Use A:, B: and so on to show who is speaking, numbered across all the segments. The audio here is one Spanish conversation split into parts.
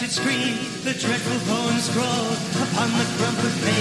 A: the dreadful poem scrawled upon the crumpled page.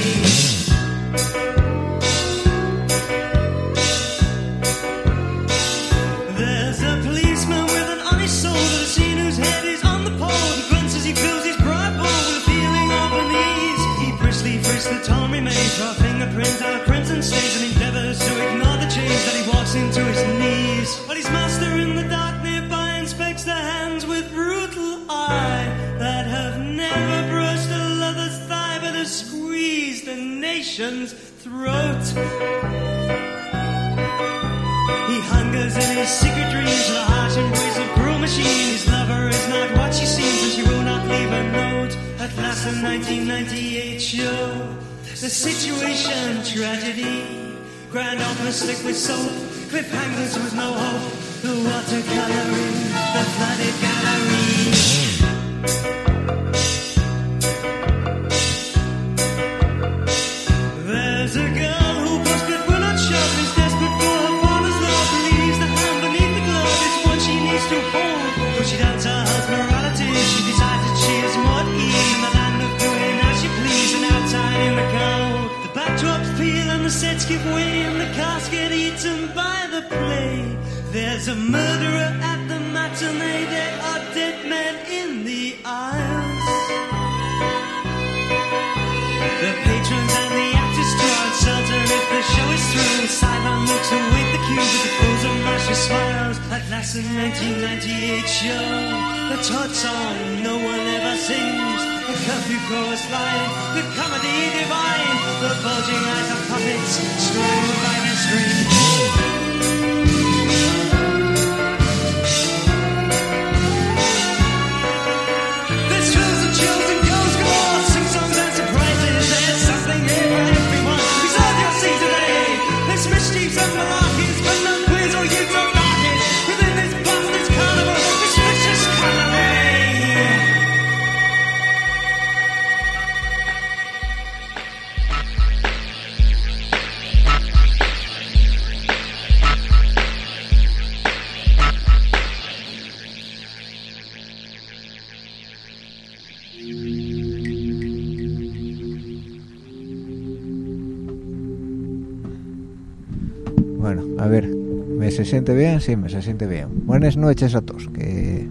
B: Bueno, a ver, ¿me se siente bien? Sí, me se siente bien. Buenas noches a todos, que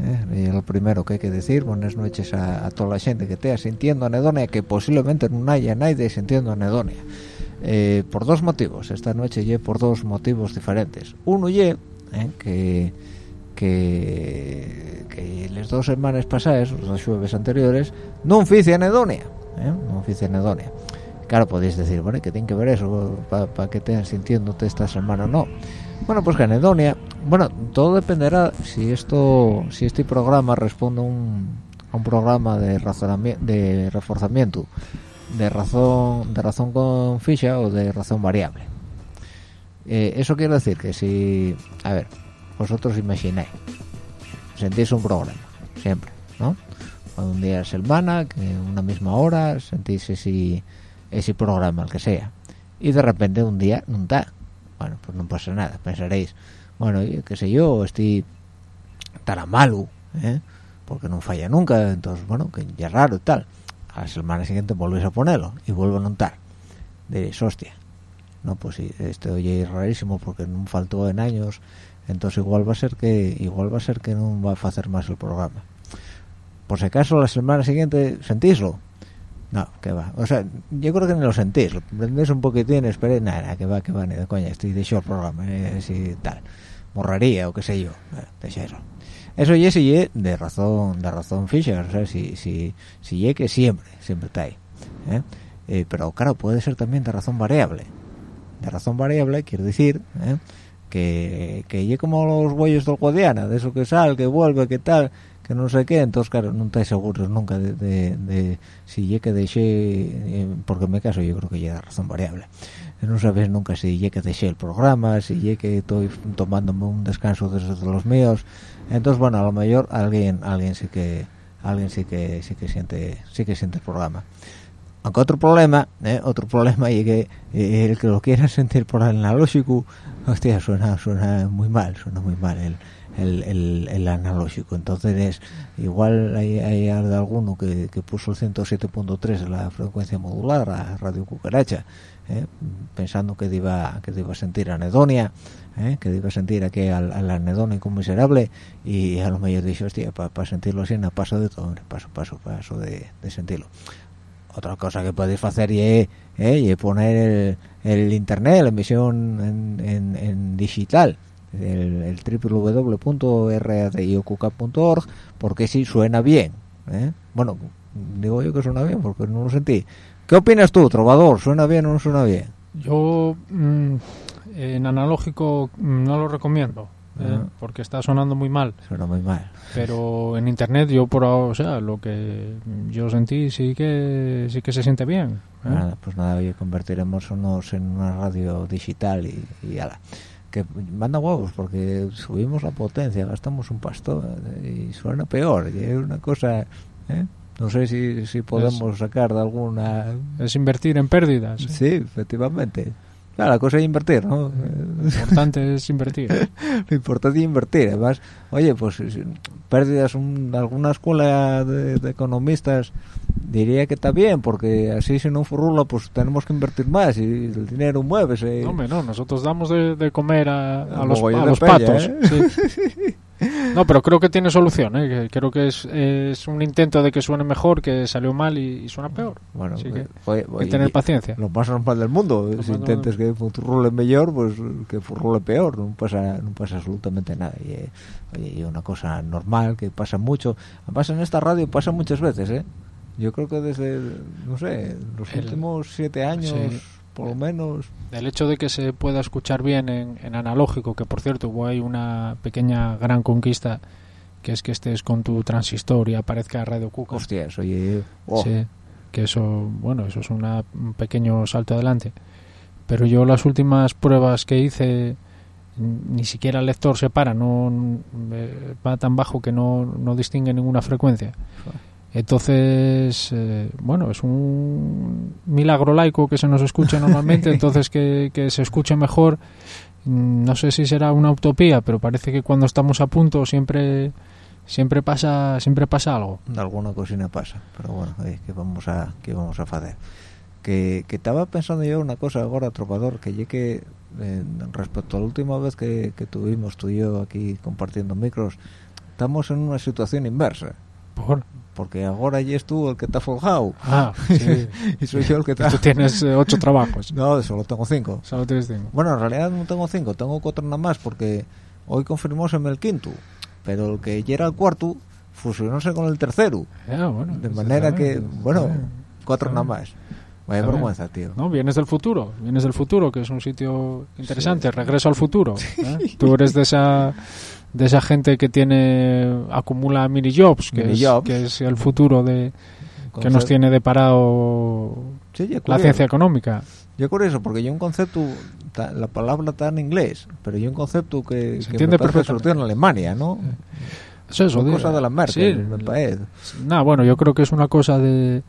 B: eh, lo primero que hay que decir. Buenas noches a, a toda la gente que esté sintiendo anedonia, que posiblemente no haya nadie sintiendo anedonia. Eh, por dos motivos, esta noche ye por dos motivos diferentes. Uno ye eh, que que que las dos semanas pasadas, los jueves anteriores, no hice anedonia, eh, no hice anedonia. Claro, podéis decir, bueno, que tiene que ver eso para que estén sintiéndote esta semana no. Bueno, pues que anedonia, bueno, todo dependerá si esto, si este programa responde a un, programa de razonamiento, de reforzamiento, de razón, de razón con ficha o de razón variable. Eh, eso quiere decir que si, a ver, vosotros imagináis, sentís un programa, siempre, ¿no? Un día de semana, que una misma hora, sentís ese, ese programa, el que sea. Y de repente un día no está. Bueno, pues no pasa nada, pensaréis, bueno, yo qué sé yo, estoy estará malo, ¿eh? porque no falla nunca, entonces, bueno, que ya es raro y tal. A la semana siguiente volvéis a ponerlo y vuelvo a notar. Diréis, hostia, no, pues sí, esto oye es rarísimo porque no faltó en años, entonces igual va a ser que igual va a ser que no va a hacer más el programa. Por si acaso la semana siguiente sentíslo, no, que va. O sea, yo creo que ni lo sentís. Lo prendés un poquitín, esperé, nada, que va, que va, ni de coña. Estoy de show el programa, eh, si tal. Morraría o qué sé yo. Eh, de eso. Y si ye de razón, de razón Fisher. O sea, si, si, si que siempre, siempre está ahí. ¿eh? Eh, pero claro, puede ser también de razón variable. De razón variable quiere decir que, que ye como los huellos del Guadiana, de eso que sale, que vuelve, que tal que no sé qué, entonces claro, no estáis seguros nunca de, de, de si ye que dejé, eh, porque en mi caso yo creo que llega razón variable, no sabéis nunca si ye que dejé el programa, si ye que estoy tomándome un descanso de esos de los míos, entonces bueno, a lo mejor alguien, alguien sí que, alguien sí que, sí que siente, sí que siente el programa. aunque otro problema ¿eh? otro problema y que eh, el que lo quiera sentir por analógico hostia suena suena muy mal suena muy mal el el, el, el analógico entonces es igual hay, hay alguno que, que puso el 107.3 en la frecuencia modular a radio cucaracha ¿eh? pensando que iba que iba a sentir anedonia ¿eh? que iba a sentir aquí al, al anedónico miserable y a lo mejor dije hostia para sentirlo así no paso de todo paso paso paso de, de sentirlo otra cosa que podéis hacer y, eh, y poner el, el internet la emisión en, en digital el, el www.radiocuca.org porque si suena bien ¿eh? bueno digo yo que suena bien porque no lo sentí ¿qué opinas tú trovador suena bien o no suena bien
C: Yo mm, en analógico mm, no lo recomiendo. ¿eh? Porque está sonando muy mal
B: suena muy mal
C: pero en internet yo por ahora, o sea lo que yo sentí sí que sí que se siente bien ¿eh?
B: nada pues nada oye convertiremos unos en una radio digital y, y ala que manda huevos porque subimos la potencia gastamos un pasto eh, y suena peor y es una cosa ¿eh? no sé si, si podemos sacar de alguna
C: es invertir en pérdidas
B: sí efectivamente. Claro la cosa es invertir no
C: lo importante es invertir.
B: Lo importante es invertir además oye pues pérdidas un- alguna escuela de, de economistas diría que está bien porque así si no furrula pues tenemos que invertir más y el dinero muévese
C: No, hombre, no, nosotros damos de, de comer a, a los, a los patos.
B: ¿eh?
C: sí. No, pero creo que tiene solución, ¿eh? creo que es, es un intento de que suene mejor, que salió mal y, y suena peor.
B: bueno
C: Así
B: pues,
C: que Hay tener paciencia.
B: lo más normal del mundo
C: Lo
B: si intentes que furrule mejor pues que furrule peor no pasa no pasa absolutamente nada y, eh, oye, y una cosa normal que pasa mucho además en esta radio pasa muchas veces eh yo creo que desde no sé los
C: El-
B: últimos siete años
C: sí.
B: por lo menos
C: El hecho de que se pueda escuchar bien en, en analógico, que por cierto hubo ahí una pequeña gran conquista, que es que estés con tu transistor y aparezca Radio Cuca.
B: hostias oye oh,
C: Sí, que eso, bueno, eso es una- un pequeño salto adelante. Pero yo las últimas pruebas que hice, ni siquiera el lector se para, no eh, va tan bajo que no, no distingue ninguna frecuencia. Entonces, eh, bueno, es un milagro laico que se nos escuche normalmente, entonces que, que se escuche mejor, mm, no sé si será una utopía, pero parece que cuando estamos a punto siempre siempre pasa siempre pasa algo.
B: alguna cocina pasa pero bueno oye, que vamos a que vamos a hacer que, que estaba pensando yo una cosa ahora tropador que llegue eh, respecto a la última vez que, que tuvimos tú y yo aquí compartiendo micros estamos en una situación inversa
C: Por
B: porque ahora ya es tú el que está forjado
C: Ah, sí.
B: y soy yo el que está
C: Tú tienes eh, ocho trabajos.
B: no solo tengo cinco
C: Solo tienes cinco.
B: bueno en realidad no tengo cinco tengo cuatro nada más porque hoy confirmóseme el quinto pero el que ya era el cuarto fusionóse con el tercero
C: Ah, bueno,
B: de manera que bueno cuatro nada más vaya vergüenza tío
C: No, vienes del futuro. Vienes del futuro, que es un sitio interesante. Regreso al futuro. ¿eh? Tú eres de esa de esa gente que tiene acumula mini jobs, que,
B: Mini
C: es, que es el futuro de que nos tiene deparado
B: Sí,
C: la ciencia económica.
B: Yo curioso, porque yo un concepto, la palabra está en inglés, pero yo un concepto que,
C: Se
B: que
C: entiende perfectamente.
B: en Alemania, ¿no?
C: Es eso, de-
B: cosa de la Merkel,
C: sí,
B: me parece.
C: Nah, bueno, yo creo que es una cosa de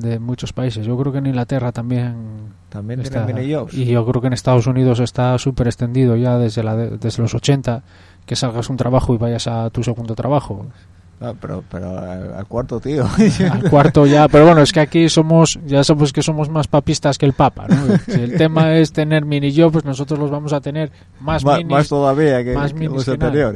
C: de muchos países. Yo creo que en Inglaterra también
B: También
C: está,
B: tiene mini jobs.
C: y yo creo que en Estados Unidos está súper extendido ya desde la de- desde los 80 que salgas un trabajo y vayas a tu segundo trabajo.
B: Ah, pero pero al, cuarto, tío.
C: Al cuarto ya, pero bueno, es que aquí somos, ya sabemos que somos más papistas que el Papa, ¿no? Si el tema es tener mini jobs, nosotros los vamos a tener más
B: Ma-
C: minis.
B: más todavía que,
C: más
B: que los
C: nada.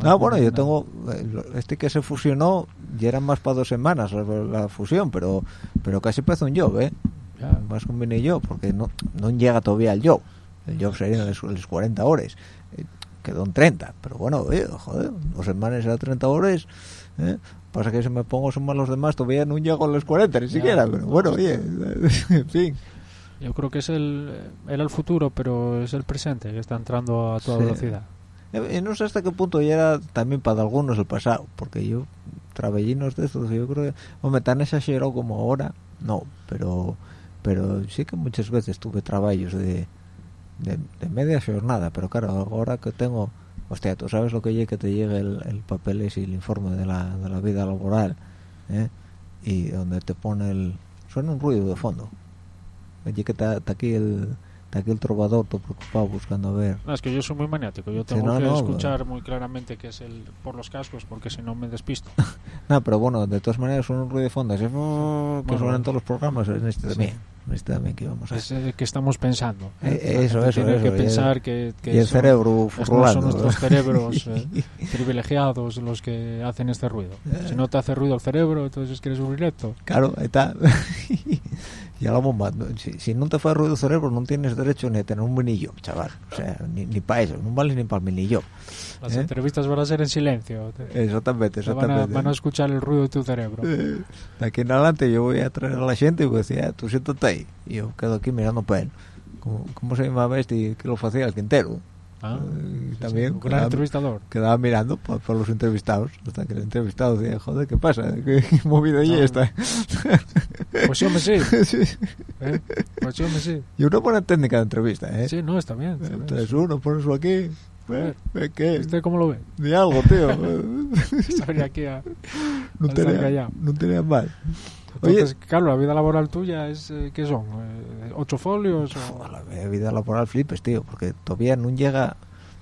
B: No, bueno, yo tengo eh, este que se fusionó ya era más para dos semanas la, la fusión, pero pero casi parece un job, ¿eh?
C: Ya.
B: Más mini job, porque no no llega todavía al job. El job sería las, las 40 horas. Eh, quedó en 30, pero bueno, eh, joder, dos semanas a 30 horas. ¿eh? Pasa que si me pongo a sumar los demás todavía no llego a los 40 ni
C: Ya,
B: siquiera, pero
C: no,
B: bueno,
C: no.
B: oye, en fin.
C: Yo creo que es el, era el futuro, pero es el presente que está entrando a toda
B: Sí.
C: velocidad.
B: Eh, Y no sé hasta qué punto ya era también para algunos el pasado, porque yo, trabellinos de estos, yo creo que, hombre, tan exagerado como ahora, no, pero pero sí que muchas veces tuve trabajos de, de, de media jornada, pero claro, ahora que tengo, hostia, tú sabes lo que llegue que te llegue el, el papel y el informe de la, de la vida laboral, ¿eh? y donde te pone el, suena un ruido de fondo. Oye, que está aquí el está aquí el trovador todo preocupado buscando a ver.
C: No, es que yo soy muy maniático. Yo tengo
B: no,
C: que
B: no,
C: escuchar muy claramente que es el por los cascos, porque si no me despisto.
B: No, pero bueno, de todas maneras un ruido de fondo, así, que
C: bueno.
B: en todos los programas, en este
C: Sí.
B: también. En este también que íbamos a
C: Es eh, que estamos pensando.
B: Eh, eso,
C: La gente
B: eso,
C: Tiene
B: eso,
C: que
B: y el-
C: pensar que, que
B: y el
C: son-
B: cerebro furlando.
C: son nuestros cerebros eh, privilegiados los que hacen este ruido. Si no te hace ruido el cerebro, entonces es que eres un directo.
B: Claro, está. y a la bomba. Si, si no te fue ruido cerebro, no tienes derecho ni a tener un minillo, chaval. O sea, ni, ni para eso, no vale ni para el minillo.
C: Las
B: ¿Eh?
C: entrevistas van a ser en silencio. Te-
B: Exactamente,
C: te van, a,
B: exactamente.
C: van a escuchar el ruido de tu cerebro.
B: Eh, De aquí en adelante yo voy a traer a la gente y voy a decir, "Ah, tú siéntate ahí. Y yo quedo aquí mirando para él. ¿Cómo, cómo se llamaba este que lo hacía el Quintero?
C: Ah,
B: Eh,
C: sí,
B: también
C: sí,
B: quedaba-
C: entrevistador.
B: Quedaba mirando para los entrevistados. Hasta que el entrevistado decía, joder, ¿qué pasa? ¿Qué, qué movida y esta?
C: Pues yo me sí.
B: Sí.
C: ¿eh? Pues yo me sí.
B: Y una buena técnica de entrevista, ¿eh?
C: Sí, no, está bien. está bien.
B: Traes uno, pones uno aquí.
C: ver.
B: ¿Eh? ¿Qué?
C: ¿Usted cómo lo ve?
B: Ni algo, tío.
C: Venir aquí a...
B: no, tenía, no tenía mal. Oye,
C: Entonces, claro, la vida laboral tuya es... eh, ¿Qué son? Eh, ¿Ocho folios? o-
B: la vida laboral flipes, tío, porque todavía no llega...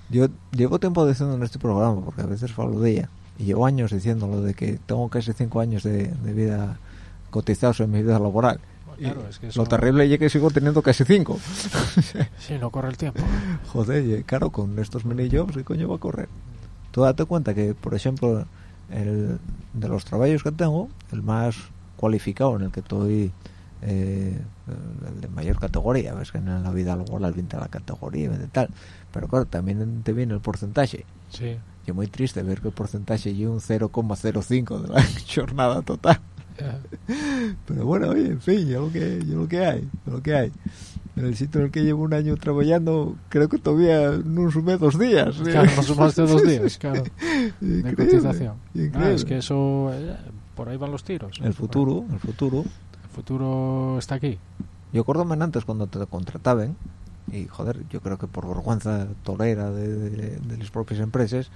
B: Yo llevo tiempo diciendo en este programa, porque a veces falo de ella, y llevo años diciéndolo de que tengo casi cinco años de, de vida cotizados en mi vida laboral.
C: Claro, es que
B: Lo
C: eso-
B: terrible es que sigo teniendo casi cinco.
C: Sí, no corre el tiempo.
B: Joder, claro, con estos mini jobs, ¿qué coño va a correr? Tú date cuenta que, por ejemplo, el, de los trabajos que tengo, el más cualificado en el que estoy, eh, de mayor categoría, ves que en la vida laboral viene la categoría, viene tal, pero claro, también te viene el porcentaje.
C: Sí.
B: Y muy triste ver que el porcentaje es un 0,05 de la jornada total.
C: Ya.
B: Pero bueno, oye, en fin, yo lo que, yo lo que hay, yo lo que hay. En el sitio en el que llevo un año trabajando, creo que todavía no sumé dos días.
C: Claro, no sumaste dos días, claro, de
B: Increíble,
C: cotización.
B: increíble.
C: Ah, es que eso... por ahí van los tiros.
B: El futuro, el futuro.
C: El futuro está aquí.
B: Yo acuérdome antes cuando te contrataban, y joder, yo creo que por vergüenza torera de, de- de las propias empresas,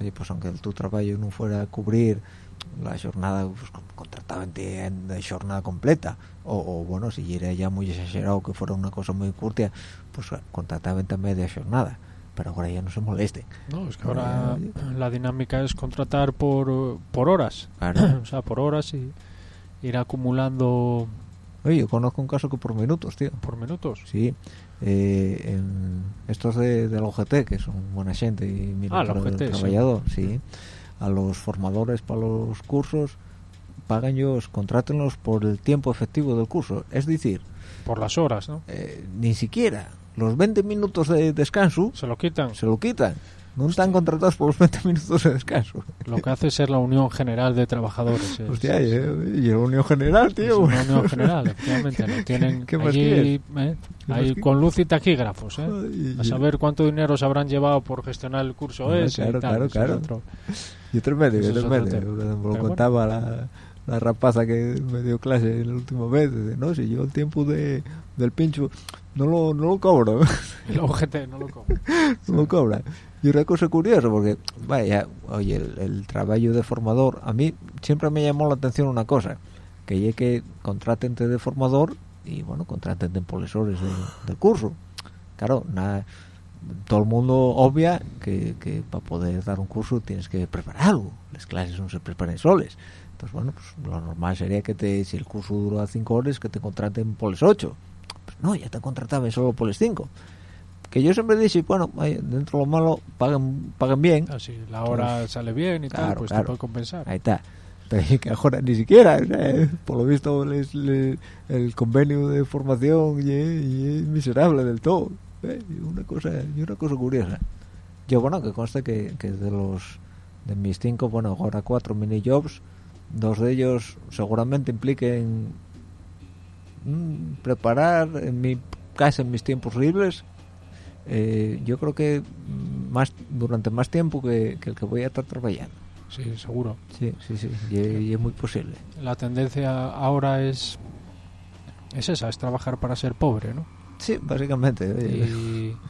B: oye, pues aunque tu trabajo no fuera a cubrir la jornada, pues con- contrataban en de jornada completa, o, o, bueno, si era ya muy exagerado que fuera una cosa muy curtia, pues contrataban también de jornada, pero ahora ya no se moleste.
C: No, es que ahora la dinámica es contratar por, por horas.
B: Claro.
C: o sea, por horas y ir acumulando
B: Oye, yo conozco un caso que por minutos, tío.
C: por minutos.
B: Sí, eh, en estos de, del OGT, que son buena gente y mira
C: Ah, el OGT,
B: trabajador, sí. A los formadores para los cursos, pagan ellos, contrátenlos por el tiempo efectivo del curso. Es decir,
C: Por las horas, ¿no?
B: eh, ni siquiera los 20 minutos de descanso
C: Se lo quitan.
B: se lo quitan. No están contratados por los 20 minutos de descanso.
C: Lo que hace es ser la Unión General de Trabajadores. es-
B: Hostia, y,
C: es-
B: y la Unión General,
C: es
B: tío.
C: una unión general, efectivamente. Lo tienen
B: ¿Qué más
C: allí? ¿eh?
B: ¿Qué
C: ahí con luz y taquígrafos, ¿eh?
B: Y-
C: A
B: y-
C: saber cuánto dinero se habrán llevado por gestionar el curso
B: Hombre,
C: ese. y
B: claro,
C: tal,
B: claro,
C: es
B: claro.
C: otro.
B: Y otro medio, y
C: es
B: otro
C: otro
B: medio. lo
C: Pero
B: contaba la, la rapaza que me dio clase la última vez. Dice, no, si yo el tiempo de, del pincho no lo, no lo cobro,
C: El OGT no lo cobra.
B: no lo cobra. Y una cosa curiosa, porque, vaya, oye, el, el trabajo de formador, a mí siempre me llamó la atención una cosa, que es que contratente de formador y, bueno, contratente profesores de- del curso. Claro, nada, todo el mundo obvia que, que para poder dar un curso tienes que prepararlo. Las clases no se preparan soles. Entonces, bueno, pues lo normal sería que te, si el curso dura cinco horas, que te contraten por las ocho. Pues no, ya te contrataban solo por las cinco. Que yo siempre dije, bueno, ay, dentro de lo malo, pagan, pagan bien.
C: Ah, si la hora sale bien y tal,
B: Claro,
C: pues
B: claro.
C: te puede compensar.
B: Ahí está. Pero que ahora ni siquiera, sea, por lo visto, les- el convenio de formación y, y es miserable del todo. ¿eh? Y una cosa y una cosa curiosa. Yo, bueno, que conste que, que de los de mis cinco, bueno, ahora cuatro mini jobs, dos de ellos seguramente impliquen mm, preparar en mi casa en mis tiempos libres. eh, yo creo que más durante más tiempo que, que el que voy a estar trabajando.
C: Sí, seguro.
B: Sí, sí, sí, y, y es muy posible.
C: La tendencia ahora es es esa, es trabajar para ser pobre, ¿no?
B: Sí, básicamente.
C: Y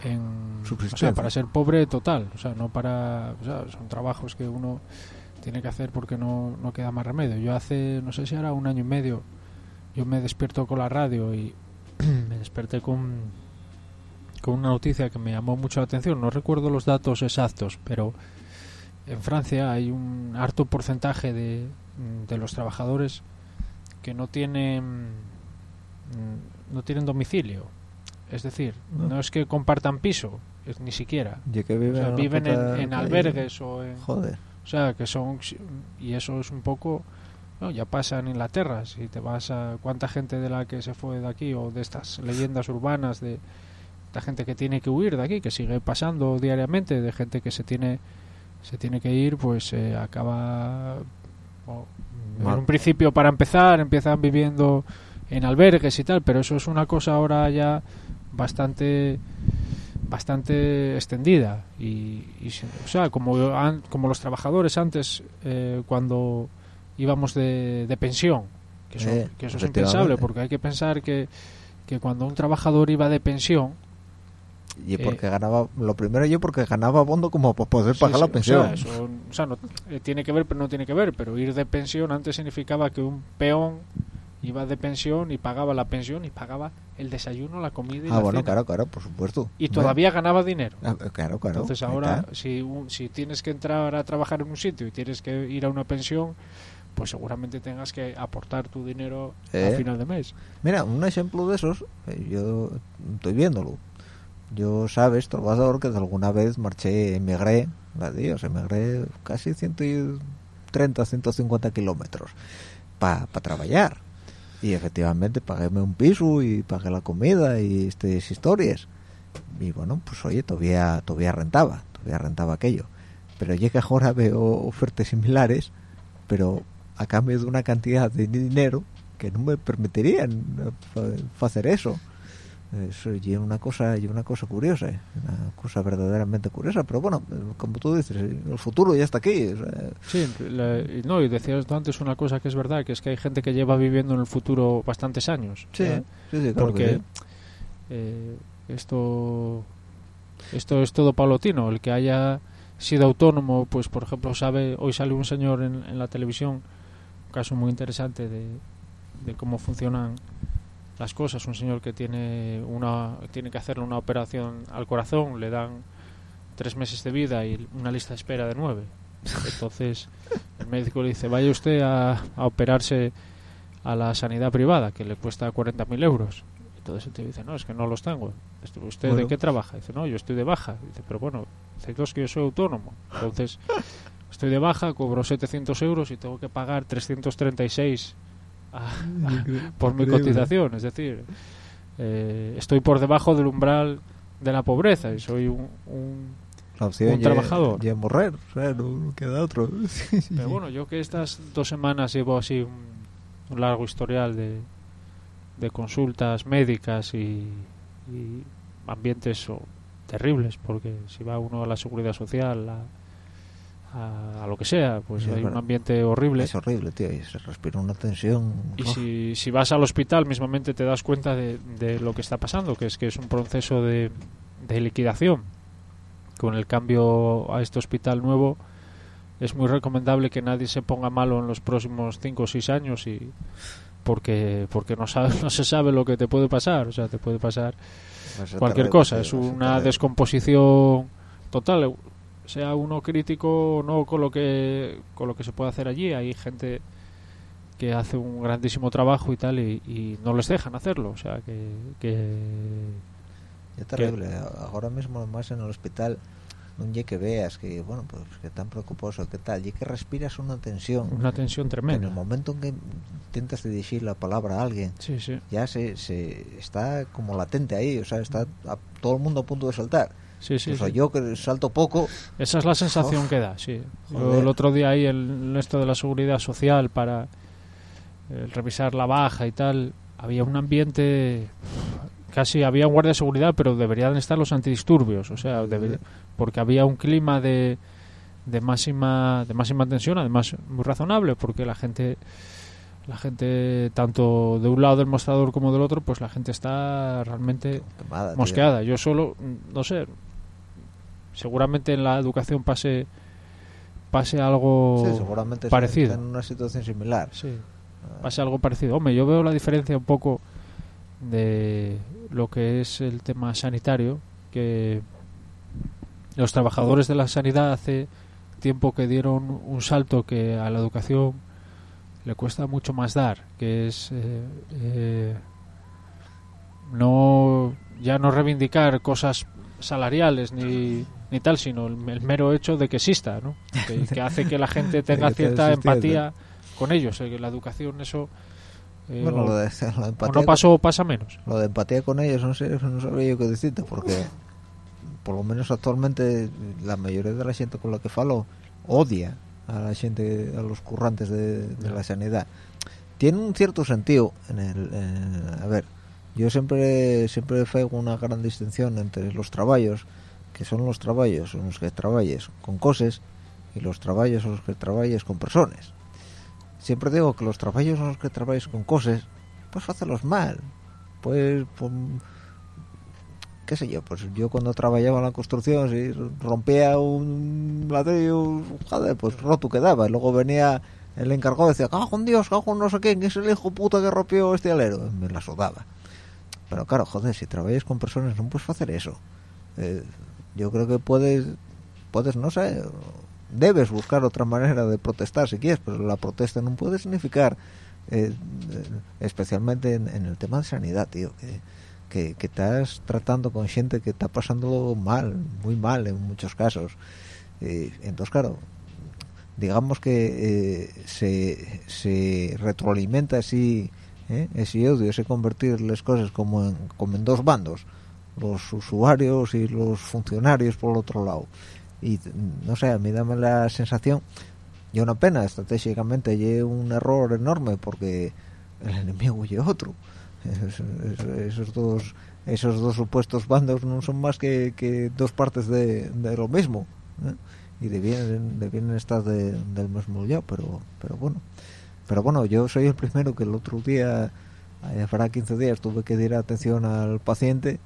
C: en, o sea, para ser pobre total, o sea, no para, o sea, son trabajos que uno tiene que hacer porque no, no queda más remedio. Yo hace, no sé si era un año y medio, yo me despierto con la radio y me desperté con, con una noticia que me llamó mucho la atención. No recuerdo los datos exactos, pero en Francia hay un harto porcentaje de, de los trabajadores que no tienen mm, no tienen domicilio. Es decir,
B: No.
C: no es que compartan piso, es ni siquiera.
B: Y que
C: O
B: viven,
C: sea,
B: en la
C: viven en, en albergues o en,
B: Joder.
C: o sea, que son. Y eso es un poco. No, ya pasa en Inglaterra. Si te vas a. ¿Cuánta gente de la que se fue de aquí o de estas leyendas urbanas de. La gente que tiene que huir de aquí, que sigue pasando diariamente, de gente que se tiene se tiene que ir, pues eh, acaba. en un principio, para empezar, empiezan viviendo en albergues y tal, pero eso es una cosa ahora ya bastante bastante extendida y, y o sea como como los trabajadores antes eh, cuando íbamos de, de pensión que eso,
B: Eh,
C: que eso es impensable porque hay que pensar que, que cuando un trabajador iba de pensión
B: Y
C: Eh,
B: porque ganaba, lo primero yo porque ganaba bondo como para poder
C: Sí,
B: pagar
C: sí,
B: la
C: o
B: pensión.
C: sea, eso, o sea, no, eh, tiene que ver, pero no tiene que ver. Pero ir de pensión antes significaba que un peón iba de pensión y pagaba la pensión y pagaba el desayuno, la comida y
B: ah,
C: la
B: bueno,
C: cena.
B: claro, claro, por supuesto.
C: Y todavía ganaba dinero.
B: Ah, claro, claro.
C: Entonces ahora, si, un- si tienes que entrar a trabajar en un sitio y tienes que ir a una pensión, pues seguramente tengas que aportar tu dinero
B: Eh.
C: al final de mes.
B: Mira, un ejemplo de esos, eh, yo estoy viéndolo. Yo, sabes, trovador, que de alguna vez marché, emigré, va Dios, emigré casi 130, 150 kilómetros para trabajar. Y efectivamente paguéme un piso y pagué la comida y estas historias. Y bueno, pues oye, todavía, todavía rentaba, todavía rentaba aquello. Pero ya que ahora veo ofertas similares, pero a cambio de una cantidad de dinero que no me permitirían eh, hacer eso. Eso y una cosa y una cosa curiosa, eh, una cosa verdaderamente curiosa, pero bueno, eh, como tú dices, el futuro ya está aquí. o sea,
C: Sí, la- y no, y decías antes una cosa que es verdad, que es que hay gente que lleva viviendo en el futuro bastantes años.
B: sí,
C: ¿eh?
B: sí, sí, claro
C: porque
B: que sí.
C: eh, esto esto es todo paulatino el que haya sido autónomo pues por ejemplo sabe hoy sale un señor en, en la televisión caso muy interesante de, de cómo funcionan las cosas un señor que tiene una tiene que hacerle una operación al corazón le dan tres meses de vida y una lista de espera de nueve entonces el médico le dice vaya usted a, a operarse a la sanidad privada que le cuesta 40.000 euros entonces el tío dice, no, es que no los tengo. ¿Usted
B: Bueno.
C: de qué trabaja? Dice, no, yo estoy de baja. Dice, pero bueno, dice, "No, es que yo soy autónomo. Entonces, estoy de baja, cobro 700 euros y tengo que pagar 336 a- a- por mi cotización. Es decir, eh, estoy por debajo del umbral de la pobreza y soy un... un-
B: La opción
C: un trabajador.
B: ya morrer, o sea, no, no queda otro.
C: Pero bueno, yo que estas dos semanas llevo así un, un largo historial de, de consultas médicas y, y ambientes o, terribles, porque si va uno a la seguridad social, a, a, a lo que sea, pues
B: Sí,
C: hay un ambiente horrible.
B: Es horrible, tío, y se respira una tensión.
C: Y si, si vas al hospital, mismamente te das cuenta de, de lo que está pasando, que es que es un proceso de, de liquidación. Con el cambio a este hospital nuevo, es muy recomendable que nadie se ponga malo en los próximos 5 o 6 años y porque porque no sabe, no se sabe lo que te puede pasar, o sea, te puede pasar cualquier cosa, es una descomposición total, sea uno crítico o no con lo que con lo que se puede hacer allí, hay gente que hace un grandísimo trabajo y tal y, y no les dejan hacerlo, o sea, que, que
B: Es terrible. Ahora mismo, más en el hospital, un día que veas que, bueno, pues que tan preocuposo, que tal, y que respiras una tensión.
C: una tensión
B: En
C: tremenda.
B: el momento en que intentas dirigir la palabra a alguien,
C: Sí, sí.
B: ya se, se está como latente ahí, o sea, está a- todo el mundo a punto de saltar.
C: Sí, sí,
B: o sea,
C: sí.
B: yo que salto poco,
C: Esa es la sensación que da, sí. Yo el otro día ahí en esto de la seguridad social para eh, revisar la baja y tal, había un ambiente casi había un guardia de seguridad, pero deberían estar los antidisturbios, o sea, debería- porque había un clima de, de máxima de máxima tensión, además muy razonable, porque la gente la gente tanto de un lado del mostrador como del otro, pues la gente está realmente
B: quemada, tío.
C: mosqueada. Yo solo, no sé, seguramente en la educación pase pase algo
B: Sí, seguramente
C: parecido.
B: en una situación similar.
C: Sí. pase algo parecido. Hombre, yo veo la diferencia un poco de lo que es el tema sanitario, que los trabajadores de la sanidad hace tiempo que dieron un salto que a la educación le cuesta mucho más dar, que es eh, eh, no ya no reivindicar cosas salariales ni, ni tal, sino el, el mero hecho de que exista, ¿no? que, que hace que la gente tenga cierta empatía con ellos. eh, que la educación eso eh,
B: Bueno,
C: o-
B: lo de, la
C: o
B: empatía
C: no pasó o pasa menos.
B: lo de empatía con ellos no sé no sabría yo qué decirte porque por lo menos actualmente la mayoría de la gente con la que falo odia a la gente a los currantes de, de la sanidad tiene un cierto sentido en el en- a ver yo siempre siempre hago una gran distinción entre los trabajos que son los trabajos en los que trabajes con cosas y los trabajos en los que trabajes con personas. Siempre digo que los trabajos en los que trabajes con cosas pues hacerlos mal. Pues, pues, qué sé yo pues yo cuando trabajaba en la construcción si rompía un ladrillo joder pues roto quedaba. Y luego venía el encargado decía cago en Dios cago en no sé quién es el hijo puta que rompió este alero me la sudaba pero claro joder si trabajas con personas no puedes hacer eso. Eh, yo creo que puedes puedes no sé debes buscar otra manera de protestar si quieres pero la protesta no puede significar eh, especialmente en, el tema de sanidad tío que, que, estás tratando con gente que está pasando mal muy mal en muchos casos. Entonces claro digamos que eh, se, se retroalimenta así ¿eh? ese odio ese convertir las cosas como en, como en dos bandos los usuarios y los funcionarios por el otro lado y no sé a mí dame la sensación y una pena estratégicamente y un error enorme porque el enemigo y otro Es- es- esos dos esos dos supuestos bandos no son más que, que dos partes de, de lo mismo ¿eh? y debían debían estar de- del mismo lado pero pero bueno pero bueno yo soy el primero que el otro día eh, para 15 días tuve que dar atención al paciente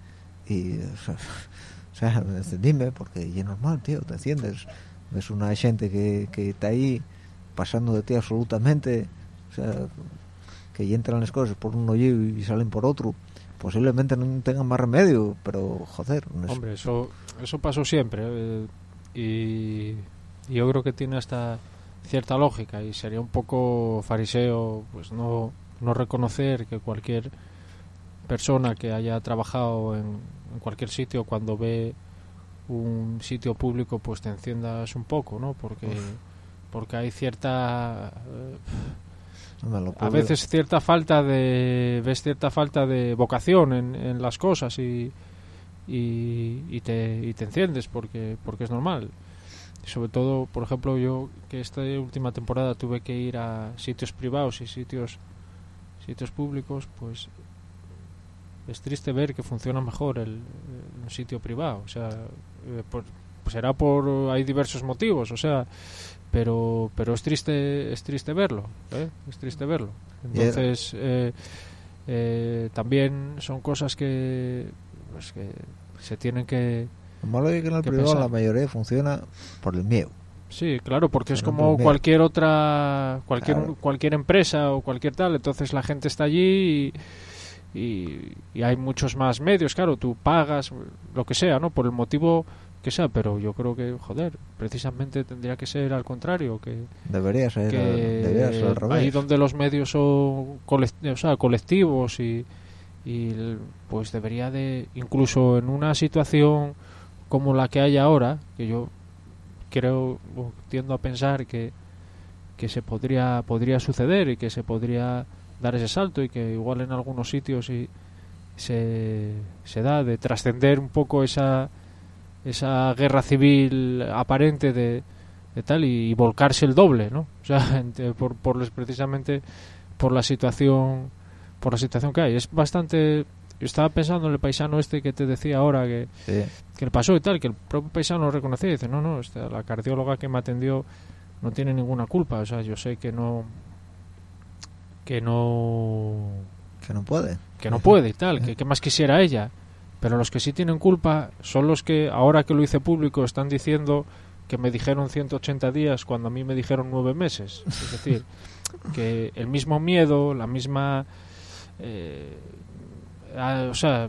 B: y o sea me encendíme porque es normal tío te enciendes ves una gente que, que está ahí pasando de ti absolutamente o sea que entran las cosas por un hoyo y salen por otro posiblemente no tengan más remedio pero joder no es-
C: Hombre, eso, eso pasó siempre. eh, y yo creo que tiene hasta cierta lógica. Y sería un poco fariseo pues no, no reconocer que cualquier persona que haya trabajado en, en cualquier sitio, cuando ve un sitio público, pues te enciendas un poco, ¿no? Porque, porque hay cierta. eh,
B: no
C: a veces cierta falta de ves cierta falta de vocación en, en las cosas y, y, y te, y te enciendes porque porque es normal sobre todo por ejemplo yo que esta última temporada tuve que ir a sitios privados y sitios sitios públicos pues es triste ver que funciona mejor el, el sitio privado o sea eh, por- pues será por hay diversos motivos o sea pero pero es triste es triste verlo ¿eh? es triste verlo entonces eh, eh, también son cosas que pues que se tienen que
B: lo malo es que en el
C: ¿Qué
B: privado
C: pensar?
B: la mayoría funciona por el miedo
C: Sí, claro, porque es como cualquier otra, cualquier
B: Claro.
C: cualquier empresa o cualquier tal. Entonces la gente está allí y, y, y hay muchos más medios. Claro, tú pagas lo que sea, ¿no? Por el motivo que sea, pero yo creo que, joder, precisamente tendría que ser al contrario, que,
B: debería ser,
C: que
B: debería ser al revés
C: ahí donde los medios son colect- o sea, colectivos y, y pues debería de incluso en una situación como la que hay ahora que yo creo o tiendo a pensar que que se podría podría suceder y que se podría dar ese salto y que igual en algunos sitios y se, se da de trascender un poco esa esa guerra civil aparente de, de tal y, volcarse el doble no o sea por, por precisamente por la situación por la situación que hay. Es bastante yo estaba pensando en el paisano este que te decía ahora que,
B: Sí.
C: que le pasó y tal, que el propio paisano lo reconocía y dice, no, no, esta- la cardióloga que me atendió no tiene ninguna culpa, o sea, yo sé que no que no
B: que no puede
C: que no puede y tal, que, que más quisiera ella, pero los que sí tienen culpa son los que ahora que lo hice público están diciendo que me dijeron 180 días cuando a mí me dijeron nueve meses. Es decir, que el mismo miedo, la misma... eh, ah, o sea,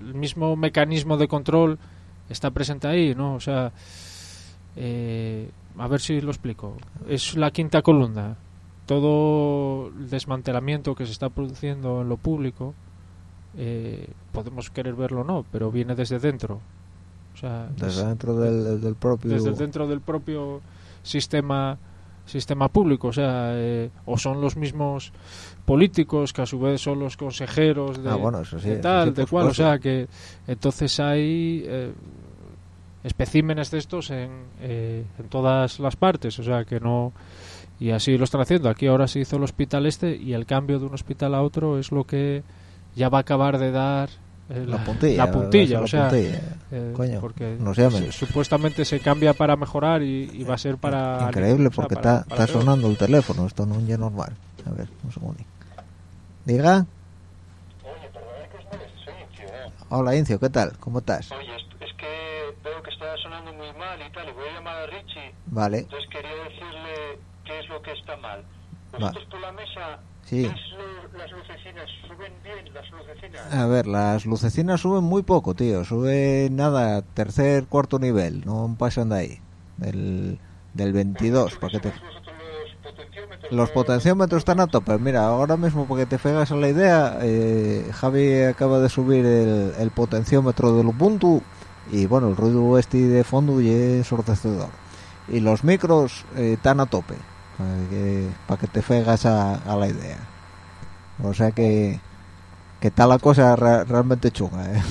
C: el mismo mecanismo de control está presente ahí, ¿no? O sea, eh, a ver si lo explico. Es la quinta columna. Todo el desmantelamiento que se está produciendo en lo público, eh, podemos querer verlo o no, pero viene desde dentro. O sea,
B: Desde
C: es-
B: dentro del, del propio...
C: desde dentro del propio sistema sistema público, o sea, eh, o son los mismos políticos que a su vez son los consejeros de,
B: Ah, bueno, eso sí,
C: de
B: eso
C: tal,
B: sí,
C: de cual, o sea que entonces hay eh, especímenes de estos en, eh, en todas las partes, o sea que no y así lo están haciendo. Aquí ahora se hizo el hospital este y el cambio de un hospital a otro es lo que ya va a acabar de dar eh,
B: La puntilla.
C: la puntilla,
B: la
C: o sea,
B: puntilla.
C: eh,
B: Coño,
C: porque
B: nos llamen.
C: su- supuestamente se cambia para mejorar y, y va a ser para
B: Increíble
C: o sea,
B: porque
C: para-
B: está
C: para
B: está
C: peor.
B: sonando el teléfono, esto no es normal. A ver, un segundo. Diga.
D: Oye, perdona que os moleste, soy Incio, ¿eh?
B: Hola Incio, ¿qué tal? ¿Cómo estás?
D: Oye, es, es que veo que está sonando muy mal y tal, y voy a llamar a Richie,
B: Vale,
D: entonces quería decirle qué es lo que está mal.
B: Va.
D: Vosotros por la mesa,
B: Sí.
D: ¿veis lo- las lucecinas? ¿Suben bien las lucecinas?
B: a ver, las lucecinas suben muy poco, tío. Suben nada, tercer, cuarto nivel, no pasan de ahí. Del, del 22, para que te...
D: ¿Subís vosotros los potenciómetros?
B: Están a tope. Mira, ahora mismo, para que te fegas a la idea, eh, Javi acaba de subir el, el potenciómetro del Ubuntu y bueno, el ruido este de fondo y es ensordecedor. Y los micros eh, están a tope, para que, para que te fegas a, a la idea. O sea que, que está la cosa re- realmente chunga. ¿eh?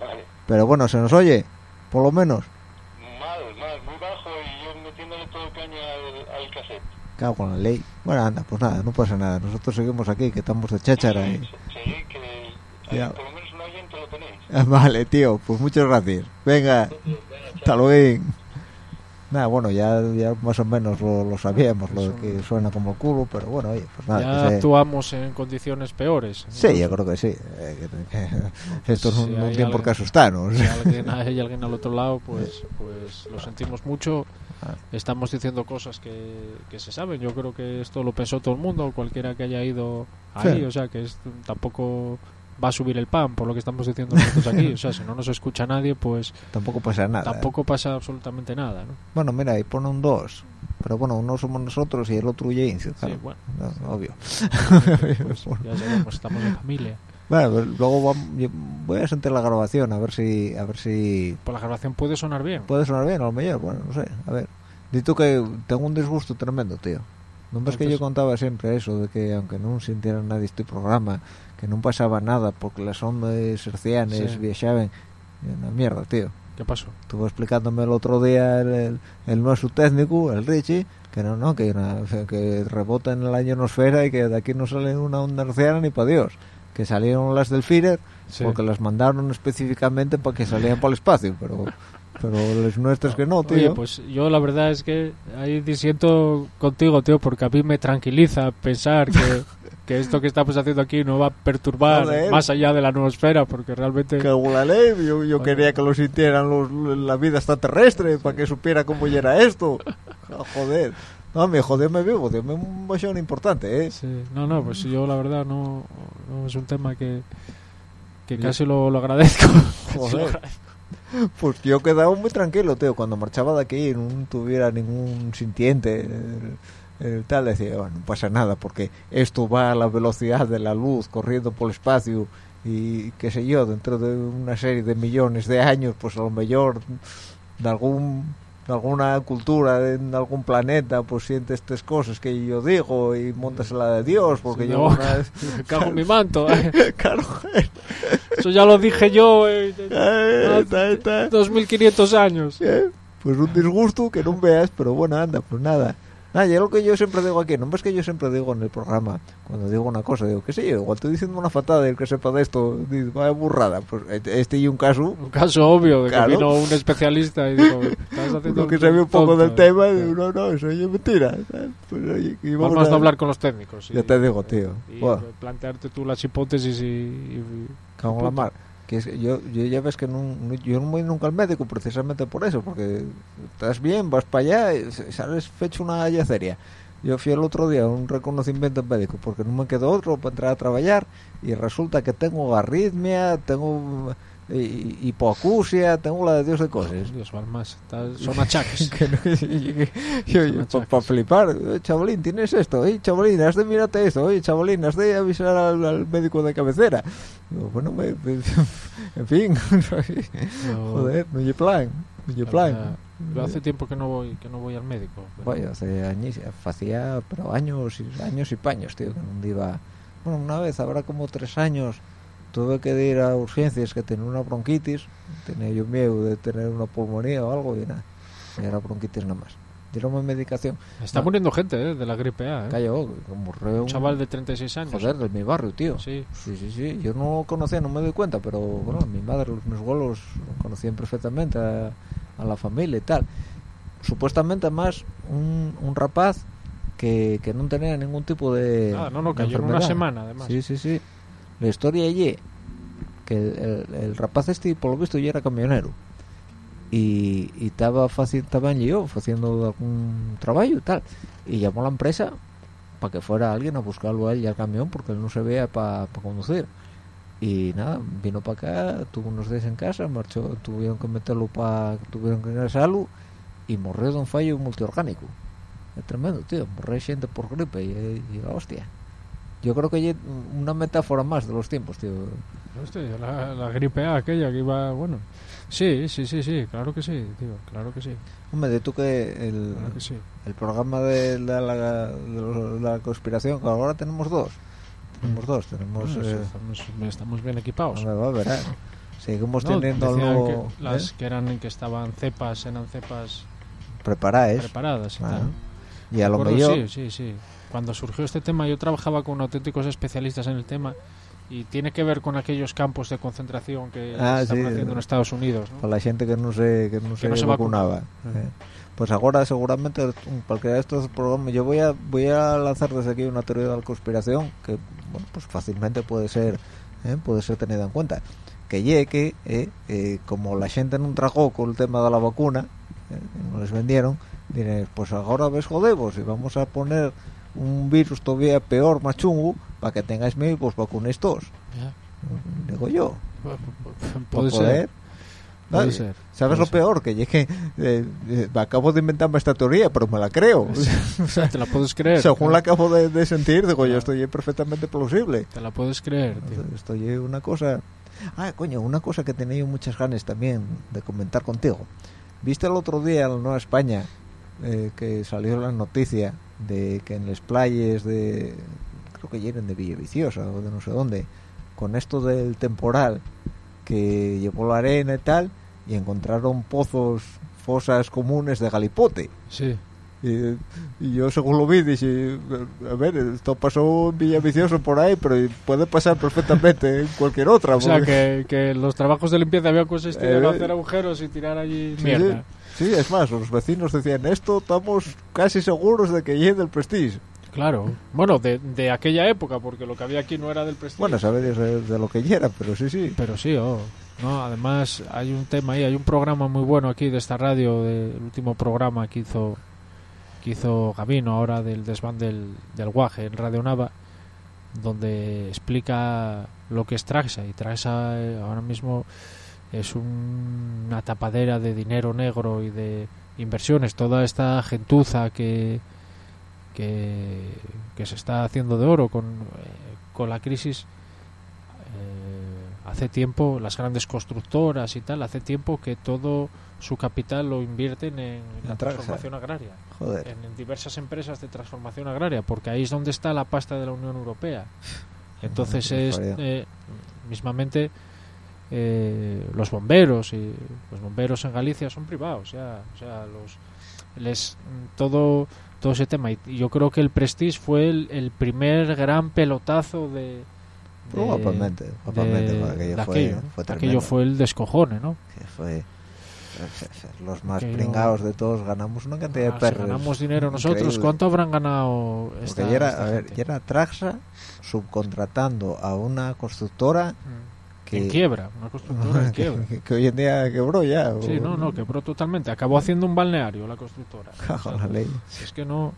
D: Vale.
B: Pero bueno, se nos oye, por lo menos.
D: Mal, mal, muy bajo y yo metiéndole todo caña al, al cassette.
B: Cago en la ley. Bueno, anda, pues nada, no pasa nada. Nosotros seguimos aquí, que estamos de cháchara. y-
D: Sí, que ahí
B: Ya.
D: por lo menos un oyente lo tenéis.
B: Vale, tío, pues muchas gracias. Venga, hasta luego. Nada, bueno, ya, ya más o menos lo, lo sabíamos, lo de que suena como el culo, pero bueno, oye, pues nada.
C: ya
B: que se-
C: actuamos en condiciones peores.
B: Sí, yo creo que sí. eh, que- que esto
C: Si
B: no
C: hay
B: tiene por qué
C: alguien-
B: asustarnos.
C: Si alguien, hay alguien al otro lado, pues, pues lo sentimos mucho.
B: Ah.
C: Estamos diciendo cosas que, que se saben. Yo creo que esto lo pensó todo el mundo, cualquiera que haya ido ahí.
B: Sí.
C: O sea, que es- tampoco va a subir el pan por lo que estamos diciendo nosotros aquí. O sea, si no nos escucha nadie, pues
B: Tampoco pasa nada.
C: tampoco pasa absolutamente nada. ¿no?
B: Bueno, mira, ahí pone un 2. Pero bueno, uno somos nosotros y el otro James, claro.
C: Sí, bueno,
B: No, obvio.
C: pues ya sabemos, estamos en familia.
B: Bueno, pues luego voy a sentir la grabación a ver si a ver si
C: Pues la grabación puede sonar bien.
B: puede sonar bien a lo mejor. Bueno, no sé. A ver. Dito que tengo un disgusto tremendo, tío. No ves que yo contaba siempre eso de que aunque no sintiera nadie este programa, que no pasaba nada porque las ondas hercianas
C: Sí.
B: viajaban. Una mierda, tío.
C: ¿Qué pasó?
B: Estuvo explicándome el otro día el, el, el nuestro técnico, el Richie, que no, no, que, una- que rebota en la ionosfera y que de aquí no sale una onda herciana ni para Dios. Que salieron las del Führer
C: Sí.
B: porque las mandaron específicamente para que salieran para el espacio, pero pero las nuestras que no, tío.
C: Oye, pues yo la verdad es que ahí disiento contigo, tío, porque a mí me tranquiliza pensar que, que esto que estamos haciendo aquí no va a perturbar
B: Joder.
C: más allá de la nuevosfera, porque realmente...
B: En la ley, yo, yo quería que lo sintieran los, la vida extraterrestre para que supiera cómo era esto. Ah, Joder. No, me joderme vivo, tío, me un bachón importante, ¿eh?
C: Sí, no, no, pues yo la verdad no, no es un tema que, que casi lo, lo agradezco.
B: Joder. Pues yo quedaba muy tranquilo, tío. Cuando marchaba de aquí no tuviera ningún sintiente. Tal decía, bueno, no pasa nada porque esto va a la velocidad de la luz corriendo por el espacio y qué sé yo, dentro de una serie de millones de años, pues a lo mejor de algún de alguna cultura en algún planeta pues siente estas cosas que yo digo y montasela de Dios porque
C: Sí,
B: yo
C: no.
B: una
C: cago en mi manto. eh.
B: claro
C: Eso ya lo dije yo eh,
B: eh, está.
C: 2500 años.
B: Eh, Pues un disgusto que no veas, pero bueno, anda, pues nada. Nada, ya lo que yo siempre digo aquí, no ves que yo siempre digo en el programa, cuando digo una cosa, digo, qué sé yo, igual estoy diciendo una fatada y el que sepa de esto, dice, vaya burrada. Pues este este y un caso,
C: Un caso obvio de
B: Claro.
C: que vino un especialista y dijo, estás haciendo
B: uno que sabe un poco
C: tonto".
B: del tema, y digo, no, no, eso es mentira. Pues oye, íbamos
C: Vamos a hablar con los técnicos. y-
B: Ya te digo, tío.
C: Y
B: Buah.
C: plantearte tú las hipótesis y, y-
B: Cago en la mar. Yo, yo ya ves que no, yo no voy nunca al médico precisamente por eso, porque estás bien, vas para allá s- sales fecho una yaceria. Yo fui el otro día a un reconocimiento médico porque no me quedó otro para entrar a trabajar y resulta que tengo arritmia, tengo hi- hipoacusia, tengo la de Dios de cosas.
C: Dios, Balmas, está- son achaques.
B: Que no-
C: Son
B: para flipar, "Eh, chavalín, tienes esto, oye, chavalín, has de mirarte esto, oye, chavalín, has de avisar al, al médico de cabecera. Digo, bueno, me- me- en fin,
C: Yo-
B: joder, no hay plan, no hay plan.
C: Yo hace tiempo que no voy que no voy al médico. pero-
B: Vaya, hace años, hacía, pero años y años y paños, tío, que no iba. Bueno, una vez, habrá como tres años, tuve que ir a urgencias que tenía una bronquitis, tenía yo miedo de tener una pulmonía o algo y nada, era bronquitis nada más. Dieronme medicación.
C: Está
B: No.
C: muriendo gente ¿eh? de la gripe A. ¿eh?
B: Cayó, como re
C: Un chaval de 36 años.
B: Joder, de mi barrio, tío.
C: Sí.
B: Sí, sí, sí. Yo no lo conocía, no me doy cuenta, pero bueno, mi madre, los mis abuelos conocían perfectamente a, a la familia y tal. Supuestamente, además, un, un rapaz que, que no tenía ningún tipo de.
C: Nada, no, no, cayó en una semana, además.
B: Sí, sí, sí. La historia allí, que el, el- el rapaz este, por lo visto, ya era camionero. Y, estaba, faci- estaba Lío haciendo algún trabajo y tal. Y llamó a la empresa para que fuera alguien a buscarlo a él y al camión porque él no se veía para conducir. Y nada, vino para acá, tuvo unos días en casa, marchó, tuvieron que meterlo para, tuvieron que ingresarlo y murió de un fallo multiorgánico. Es tremendo, tío, morrer gente por gripe y, y la hostia. Yo creo que es una metáfora más de los tiempos, tío.
C: Hostia, la, la gripe A aquella que iba, bueno. Sí, sí, sí, sí, claro que sí, tío, claro que sí,
B: Hombre, de tú que el,
C: claro que sí.
B: el programa de la, la- de los- la conspiración, que ahora tenemos dos. Tenemos dos, tenemos...
C: Bueno,
B: eh,
C: estamos, estamos bien equipados.
B: va, verás. Seguimos
C: No,
B: teniendo algo
C: que las
B: ¿eh?
C: que eran que estaban cepas, eran cepas
B: preparadas.
C: preparadas y
B: Ah.
C: tal.
B: Y a lo mejor...
C: Sí, sí, sí. Cuando surgió este tema, yo trabajaba con auténticos especialistas en el tema y tiene que ver con aquellos campos de concentración que
B: Ah,
C: estaban
B: sí.
C: haciendo en Estados Unidos. ¿no?
B: para la gente que no se que no se,
C: no se
B: vacunaba
C: vacuna.
B: pues ahora seguramente cualquiera de estos programas yo voy a voy a lanzar desde aquí una teoría de la conspiración que bueno, pues fácilmente puede ser ¿eh? puede ser tenida en cuenta que llegue eh, eh, como la gente no tragó con el tema de la vacuna eh, que no les vendieron diré pues ahora ves jodemos y vamos a poner un virus todavía peor más chungo para que tengáis miedo y pues vacunéis todos digo yo
C: Puede
B: Para poder-
C: ser. Puede ser.
B: ¿Sabes
C: puede
B: lo
C: ser.
B: peor? Que llegué, eh, eh, acabo de inventarme esta teoría, pero me la creo.
C: Te la puedes creer.
B: Según la acabo de, de sentir, digo, yo estoy perfectamente plausible.
C: Te la puedes creer, tío.
B: Estoy una cosa... Ah, coño, una cosa que tenía yo muchas ganas también de comentar contigo. ¿Viste el otro día en la Nueva España eh, que salió la noticia de que en las playas de... Creo que eran de Villaviciosa o de no sé dónde, con esto del temporal que llevó la arena y tal, y encontraron pozos, fosas comunes de galipote.
C: Sí.
B: Y, y yo según lo vi dije, a ver, esto pasó en Villaviciosa por ahí, pero puede pasar perfectamente en cualquier otra.
C: O sea,
B: porque-
C: que, que los trabajos de limpieza habían consistido en
B: Eh,
C: hacer agujeros y tirar allí
B: Sí,
C: mierda.
B: Sí, sí, es más, los vecinos decían, esto estamos casi seguros de que llegue del Prestige.
C: Claro. Bueno, de, de aquella época, porque lo que había aquí no era del prestigio.
B: Bueno, sabéis de, de lo que era, pero sí, sí.
C: Pero sí, oh. no, además hay un tema ahí, hay un programa muy bueno aquí de esta radio, de- el último programa que hizo que hizo Gavino ahora del desván del, del Guaje en Radio Nava, donde explica lo que es Traxa y Traxa eh, ahora mismo es un- una tapadera de dinero negro y de inversiones, toda esta gentuza que que, que se está haciendo de oro con, eh, con la crisis eh, hace tiempo las grandes constructoras y tal hace tiempo que todo su capital lo invierten en la
B: En
C: transformación agraria
B: Joder.
C: en, en diversas empresas de transformación agraria porque ahí es donde está la pasta de la Unión Europea. Entonces es eh, mismamente eh, los bomberos y los bomberos en Galicia son privados ya o sea los les todo todo ese tema y yo creo que el Prestige fue el, el primer gran pelotazo de, de- de-
B: aquello
C: de
B: fue-
C: aquello, ¿no?
B: fue
C: aquello
B: tremendo.
C: fue el descojone no
B: Que fue los más pringados de todos ganamos una cantidad de
C: Ah, si
B: perros
C: ganamos dinero nosotros
B: increíble.
C: cuánto habrán ganado esta,
B: porque ya era,
C: esta
B: a ver,
C: gente?
B: ya era Traxa subcontratando a una constructora
C: Mm.
B: Que,
C: En quiebra, una constructora en quiebra.
B: que, que hoy en día quebró ya.
C: Sí,
B: o-
C: no, no, quebró totalmente. Acabó haciendo un balneario la constructora.
B: Cago en la ley.
C: Es que no...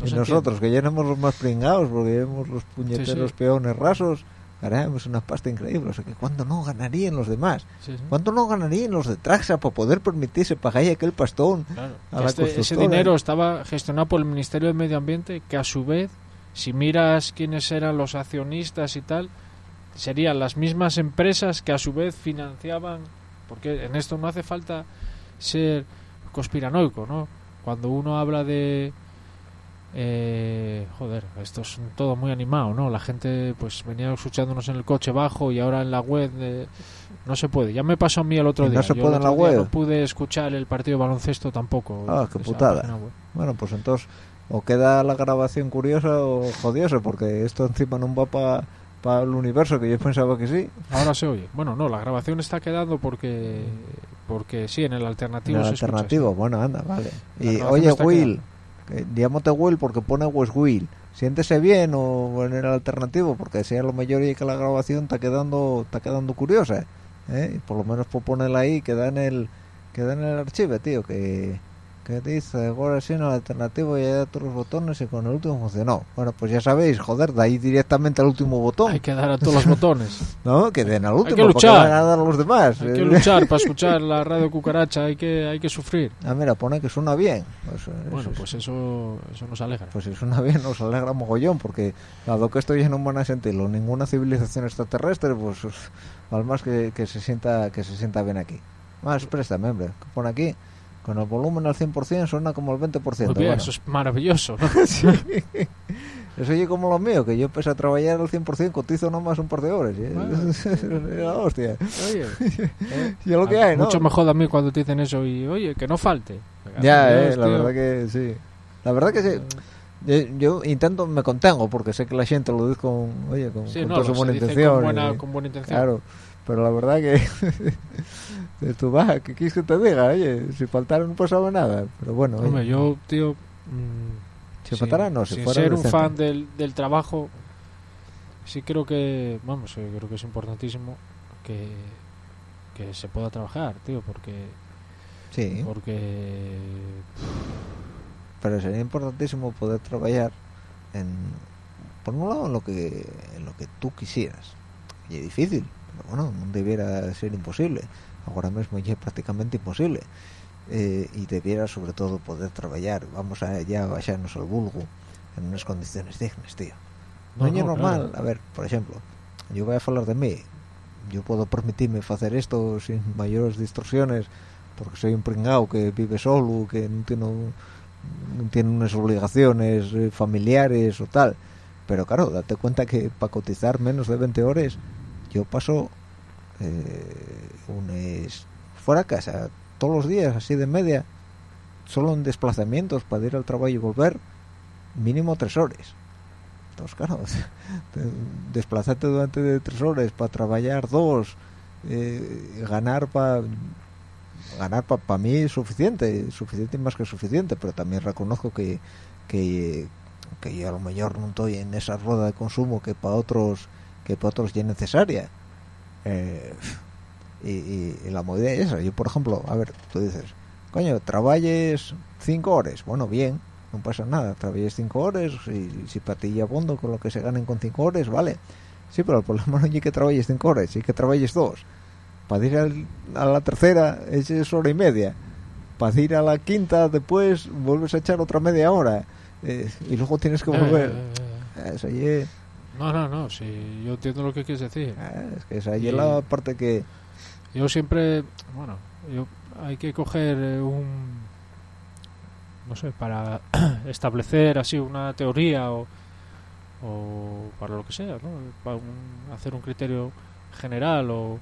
C: no
B: y nosotros, que ya éramos los más pringados, porque éramos los puñeteros
C: sí.
B: peones rasos, ganábamos una pasta increíble. O sea, que ¿cuánto no ganarían los demás?
C: entiende. Sí, sí.
B: ¿Cuánto no ganarían los de Traxa para poder permitirse pagar aquel pastón?
C: Claro.
B: a la
C: Este- ese
B: constructora.
C: dinero estaba gestionado por el Ministerio del Medio Ambiente, que a su vez, si miras quiénes eran los accionistas y tal, serían las mismas empresas que a su vez financiaban, porque en esto no hace falta ser conspiranoico, ¿no? Cuando uno habla de... eh, joder, esto es todo muy animado, ¿no? La gente pues venía escuchándonos en el coche bajo y ahora en la web eh, no se puede. Ya me pasó a mí el otro
B: ¿Y no
C: día.
B: se
C: Yo
B: puede en la
C: día
B: web?
C: No pude escuchar el partido de baloncesto tampoco.
B: Ah, qué putada. Bueno, pues entonces o queda la grabación curiosa o jodiosa, porque esto encima no va para el universo, que yo pensaba que sí.
C: Ahora se oye. Bueno, no, la grabación está quedando porque porque sí, en el alternativo
B: En el
C: se escucha,
B: alternativo, bueno, anda, vale. Y oye, Will, llámate Will porque pone West Will. Siéntese bien o en el alternativo, porque sea lo mejor y que la grabación está quedando está quedando curiosa. ¿eh? Por lo menos por ponerla ahí, queda en el queda en el archivo, tío, que que dice, ahora sí el alternativo da todos los botones y con el último funcionó. Bueno, pues ya sabéis, joder, de ahí directamente al último botón,
C: Hay que dar a todos los botones.
B: ¿no? Que den al último,
C: que
B: porque
C: luchar.
B: van a dar a los demás.
C: Hay que luchar para escuchar la radio cucaracha, hay que hay que sufrir.
B: Ah, mira, pone que suena bien. Pues, eh,
C: Bueno,
B: eso es-
C: pues eso eso nos alegra.
B: Pues si suena bien, nos alegra mogollón, porque dado que esto ya no van a sentirlo ninguna civilización extraterrestre, pues pues, al más que, que se sienta que se sienta bien aquí. Más, préstame, hombre, que pone aquí, con el volumen al 100% suena como el 20%.
C: Muy bien,
B: bueno.
C: eso es maravilloso, ¿no?
B: Eso oye como lo mío, que yo pese a trabajar al 100% cotizo nomás un par de horas. ¿eh?
C: Bueno.
B: La hostia.
C: Oye, eh,
B: lo que hay, ¿no?
C: Mucho mejor a mí cuando te dicen eso y, oye, que no falte.
B: Ya,
C: Dios,
B: eh, la
C: tío.
B: verdad que sí. La verdad que sí. Yo, yo intento, me contengo, porque sé que la gente lo dice con, oye, con,
C: Sí,
B: con
C: no,
B: toda su buena intención.
C: con buena,
B: y-
C: con buena intención.
B: Claro, pero la verdad que de tu baja, ¿qué quieres que te diga? Oye, si faltara no pasaba nada. Pero bueno, oye,
C: yo, tío... mm,
B: si
C: sin-
B: faltara no, si
C: sin
B: fuera
C: ser un fan del, del trabajo, sí creo que, vamos, eh, creo que es importantísimo que, que se pueda trabajar, tío, porque...
B: Sí,
C: Porque...
B: pero sería importantísimo poder trabajar en, por un lado, en lo que, en lo que tú quisieras. Y es difícil, pero bueno, no debiera ser imposible. Ahora mismo ya es prácticamente imposible. Eh, y debiera sobre todo poder trabajar, vamos a ya bajarnos al vulgo, en unas condiciones dignas, tío. No,
C: No,
B: es
C: no,
B: normal,
C: claro.
B: a ver, por ejemplo, yo voy a hablar de mí, yo puedo permitirme hacer esto sin mayores distorsiones, porque soy un pringao que vive solo, que no tiene, no tiene unas obligaciones eh, familiares o tal. Pero claro, date cuenta que para cotizar menos de 20 horas, yo paso eh, unes fuera casa todos los días, así de media, solo en desplazamientos para ir al trabajo y volver, mínimo tres horas. Entonces, claro, te- desplazarte durante tres horas para trabajar dos, eh, ganar para ganar para mí es suficiente, suficiente y más que suficiente, pero también reconozco que, que, que yo a lo mejor no estoy en esa rueda de consumo que para otros que para otros ya es necesaria. Eh, y, y- y la movida es esa. Yo, por ejemplo, a ver, tú dices, coño, trabajes cinco horas. Bueno, bien, no pasa nada. Trabajes cinco horas y si para ti ya abondo con lo que se ganen con cinco horas, vale. Sí, pero el problema no es que trabajes cinco horas, sí que trabajes dos. Para ir al- a la tercera es hora y media. Para ir a la quinta después vuelves a echar otra media hora. Eh, y luego tienes que
C: Eh,
B: volver.
C: eh, No, no, no, sí, yo entiendo lo que quieres decir.
B: ah, es que esa
C: Y-
B: es la parte que...
C: Yo siempre, bueno, yo, hay que coger eh, un, no sé, para establecer así una teoría o, o para lo que sea, ¿no? Para un- hacer un criterio general o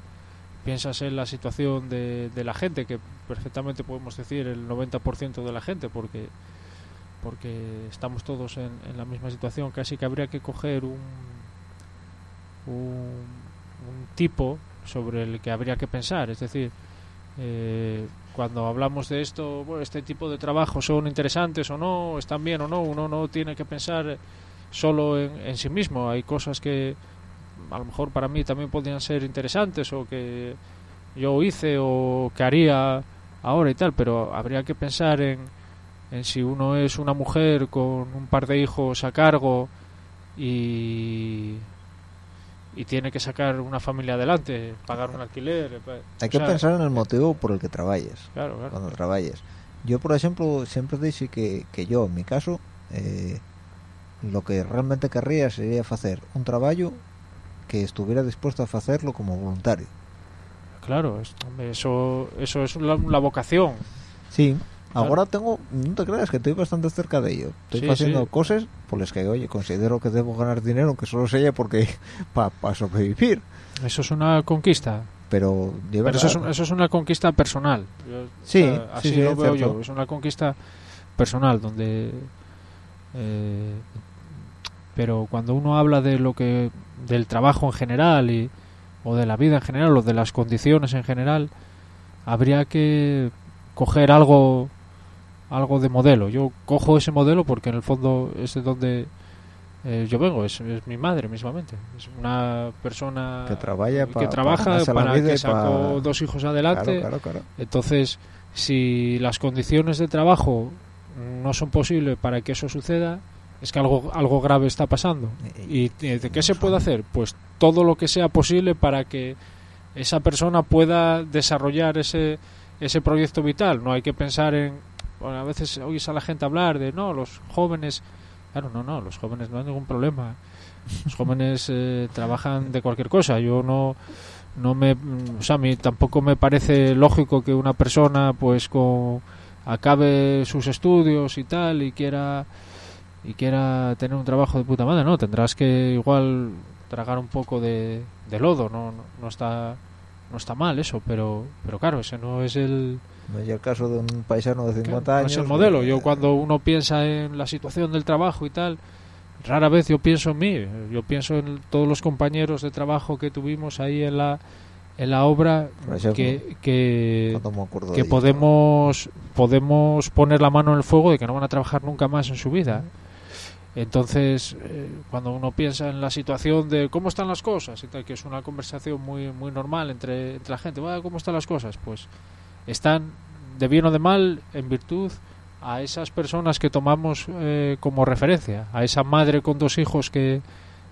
C: piensas en la situación de, de la gente, que perfectamente podemos decir el 90% de la gente, porque porque estamos todos en, en la misma situación, casi que habría que coger un, tipo sobre el que habría que pensar, es decir, eh, cuando hablamos de esto, bueno, este tipo de trabajos son interesantes o no, están bien o no, uno no tiene que pensar solo en, en sí mismo, hay cosas que, a lo mejor para mí también podrían ser interesantes o que yo hice o que haría ahora y tal, pero habría que pensar en, en si uno es una mujer con un par de hijos a cargo y y tiene que sacar una familia adelante, pagar un alquiler. eh,
B: Hay
C: o
B: que
C: sea,
B: pensar en el motivo por el que trabajes.
C: Claro, claro.
B: cuando trabajes. Yo, por ejemplo, siempre dije que, que yo, en mi caso, eh, lo que realmente querría sería hacer un trabajo que estuviera dispuesto a hacerlo como voluntario.
C: Claro, eso, eso es la, la vocación.
B: Sí.
C: Claro.
B: Ahora tengo, no te creas que estoy bastante cerca de ello. Estoy
C: Sí,
B: haciendo
C: sí.
B: cosas por las que, oye, considero que debo ganar dinero, que solo sea porque para sobrevivir.
C: Eso es una conquista.
B: Pero,
C: Pero eso es, un- eso es una conquista personal. Yo-
B: Sí,
C: o sea, así
B: sí, sí,
C: lo veo
B: cierto.
C: yo. Es una conquista personal donde... eh, pero cuando uno habla de lo que del trabajo en general y o de la vida en general o de las condiciones en general habría que coger algo algo de modelo yo cojo ese modelo porque en el fondo es de donde eh, yo vengo es, es mi madre mismamente es una persona
B: Que pa-
C: que trabaja para que sacó
B: pa-
C: dos hijos adelante
B: claro, claro.
C: entonces, si las condiciones de trabajo no son posibles para que eso suceda, es que algo, algo grave está pasando. ¿Y de qué se puede hacer? Pues todo lo que sea posible para que esa persona pueda desarrollar ese, ese proyecto vital. No hay que pensar en... A veces oyes a la gente hablar de, no, los jóvenes... Claro, no, no, los jóvenes no hay ningún problema. Los jóvenes eh, trabajan de cualquier cosa. Yo no no me o sea, a mí tampoco me parece lógico que una persona pues con acabe sus estudios y tal y quiera y quiera tener un trabajo de puta madre no tendrás que igual tragar un poco de, de lodo no, no no está no está mal eso pero pero claro ese no es el
B: No es el caso de un paisano de 50
C: Claro, no
B: años.
C: es el modelo.
B: que-
C: Yo cuando uno piensa en la situación del trabajo y tal, rara vez yo pienso en mí. Yo pienso en todos los compañeros de trabajo que tuvimos ahí en la en la obra que que, que
B: ellos.
C: podemos podemos poner la mano en el fuego de que no van a trabajar nunca más en su vida. Entonces, eh, cuando uno piensa en la situación de cómo están las cosas y que es una conversación muy muy normal entre, entre la gente, "Ah, ¿cómo están las cosas? Pues están de bien o de mal en virtud a esas personas que tomamos eh, como referencia, a esa madre con dos hijos que,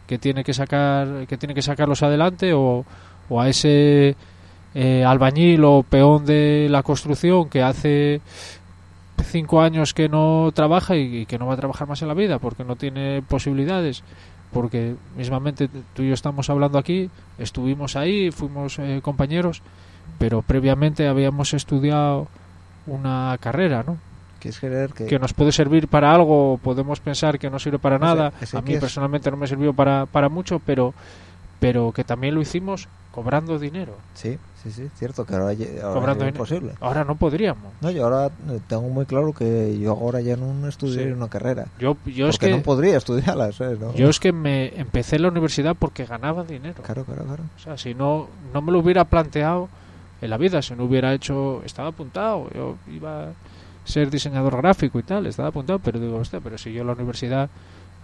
C: que tiene que sacar que tiene que sacarlos adelante o, o a ese eh, albañil o peón de la construcción que hace cinco años que no trabaja y, y que no va a trabajar más en la vida porque no tiene posibilidades porque mismamente tú y yo estamos hablando aquí estuvimos ahí fuimos eh, compañeros pero previamente habíamos estudiado una carrera ¿no?
B: ¿Quieres creer que,
C: que nos puede servir para algo, podemos pensar que no sirve para nada.
B: ese
C: a mí
B: es-
C: personalmente no me sirvió para, para mucho, pero pero que también lo hicimos cobrando dinero.
B: Sí, sí, sí, cierto, que ahora, ya- ahora
C: Cobrando
B: es imposible.
C: Ahora no podríamos.
B: No, yo ahora eh, tengo muy claro que yo ahora ya no estudié
C: Sí.
B: una carrera.
C: Yo, yo es que
B: no podría estudiarla, ¿sabes? No.
C: yo es que me empecé la universidad porque ganaba dinero.
B: Claro, claro, claro.
C: O sea, si no no me lo hubiera planteado en la vida, si no hubiera hecho, estaba apuntado, yo iba a ser diseñador gráfico y tal, estaba apuntado, pero digo, hostia, pero si yo en la universidad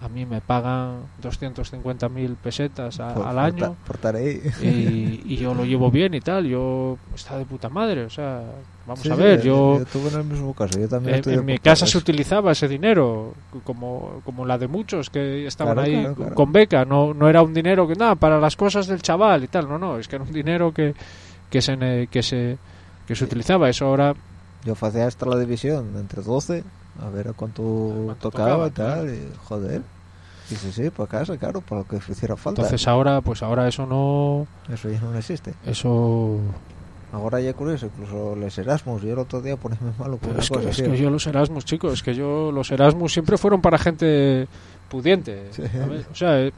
C: a mí me pagan 250.000 pesetas a-
B: Por-
C: al
B: por
C: año
B: ta- Por ahí.
C: y, y yo lo llevo bien y tal, yo está de puta madre, o sea, vamos
B: Sí,
C: a
B: sí,
C: ver, yo
B: estuve en el mismo caso. Yo también
C: en, mi casa se utilizaba ese dinero como, como la de muchos que estaban
B: Claro,
C: ahí
B: claro, claro.
C: con beca, no, no era un dinero que nada para las cosas del chaval y tal, no, no, es que era un dinero que, que se que se que se utilizaba, eso ahora
B: Yo hacía hasta la división entre 12, a ver a cuánto,
C: cuánto
B: tocaba, y
C: tocaba,
B: tal. Y, joder. Y sí, sí, para casa, claro, para lo que hiciera falta.
C: entonces ahora pues ahora eso no
B: Eso ya no existe.
C: eso
B: Ahora ya curioso, incluso les Erasmus. Yo el otro día ponerme malo por
C: es, que,
B: cosa
C: es que yo los Erasmus, chicos, es que yo los Erasmus siempre fueron para gente pudiente.
B: Sí.
C: O sea,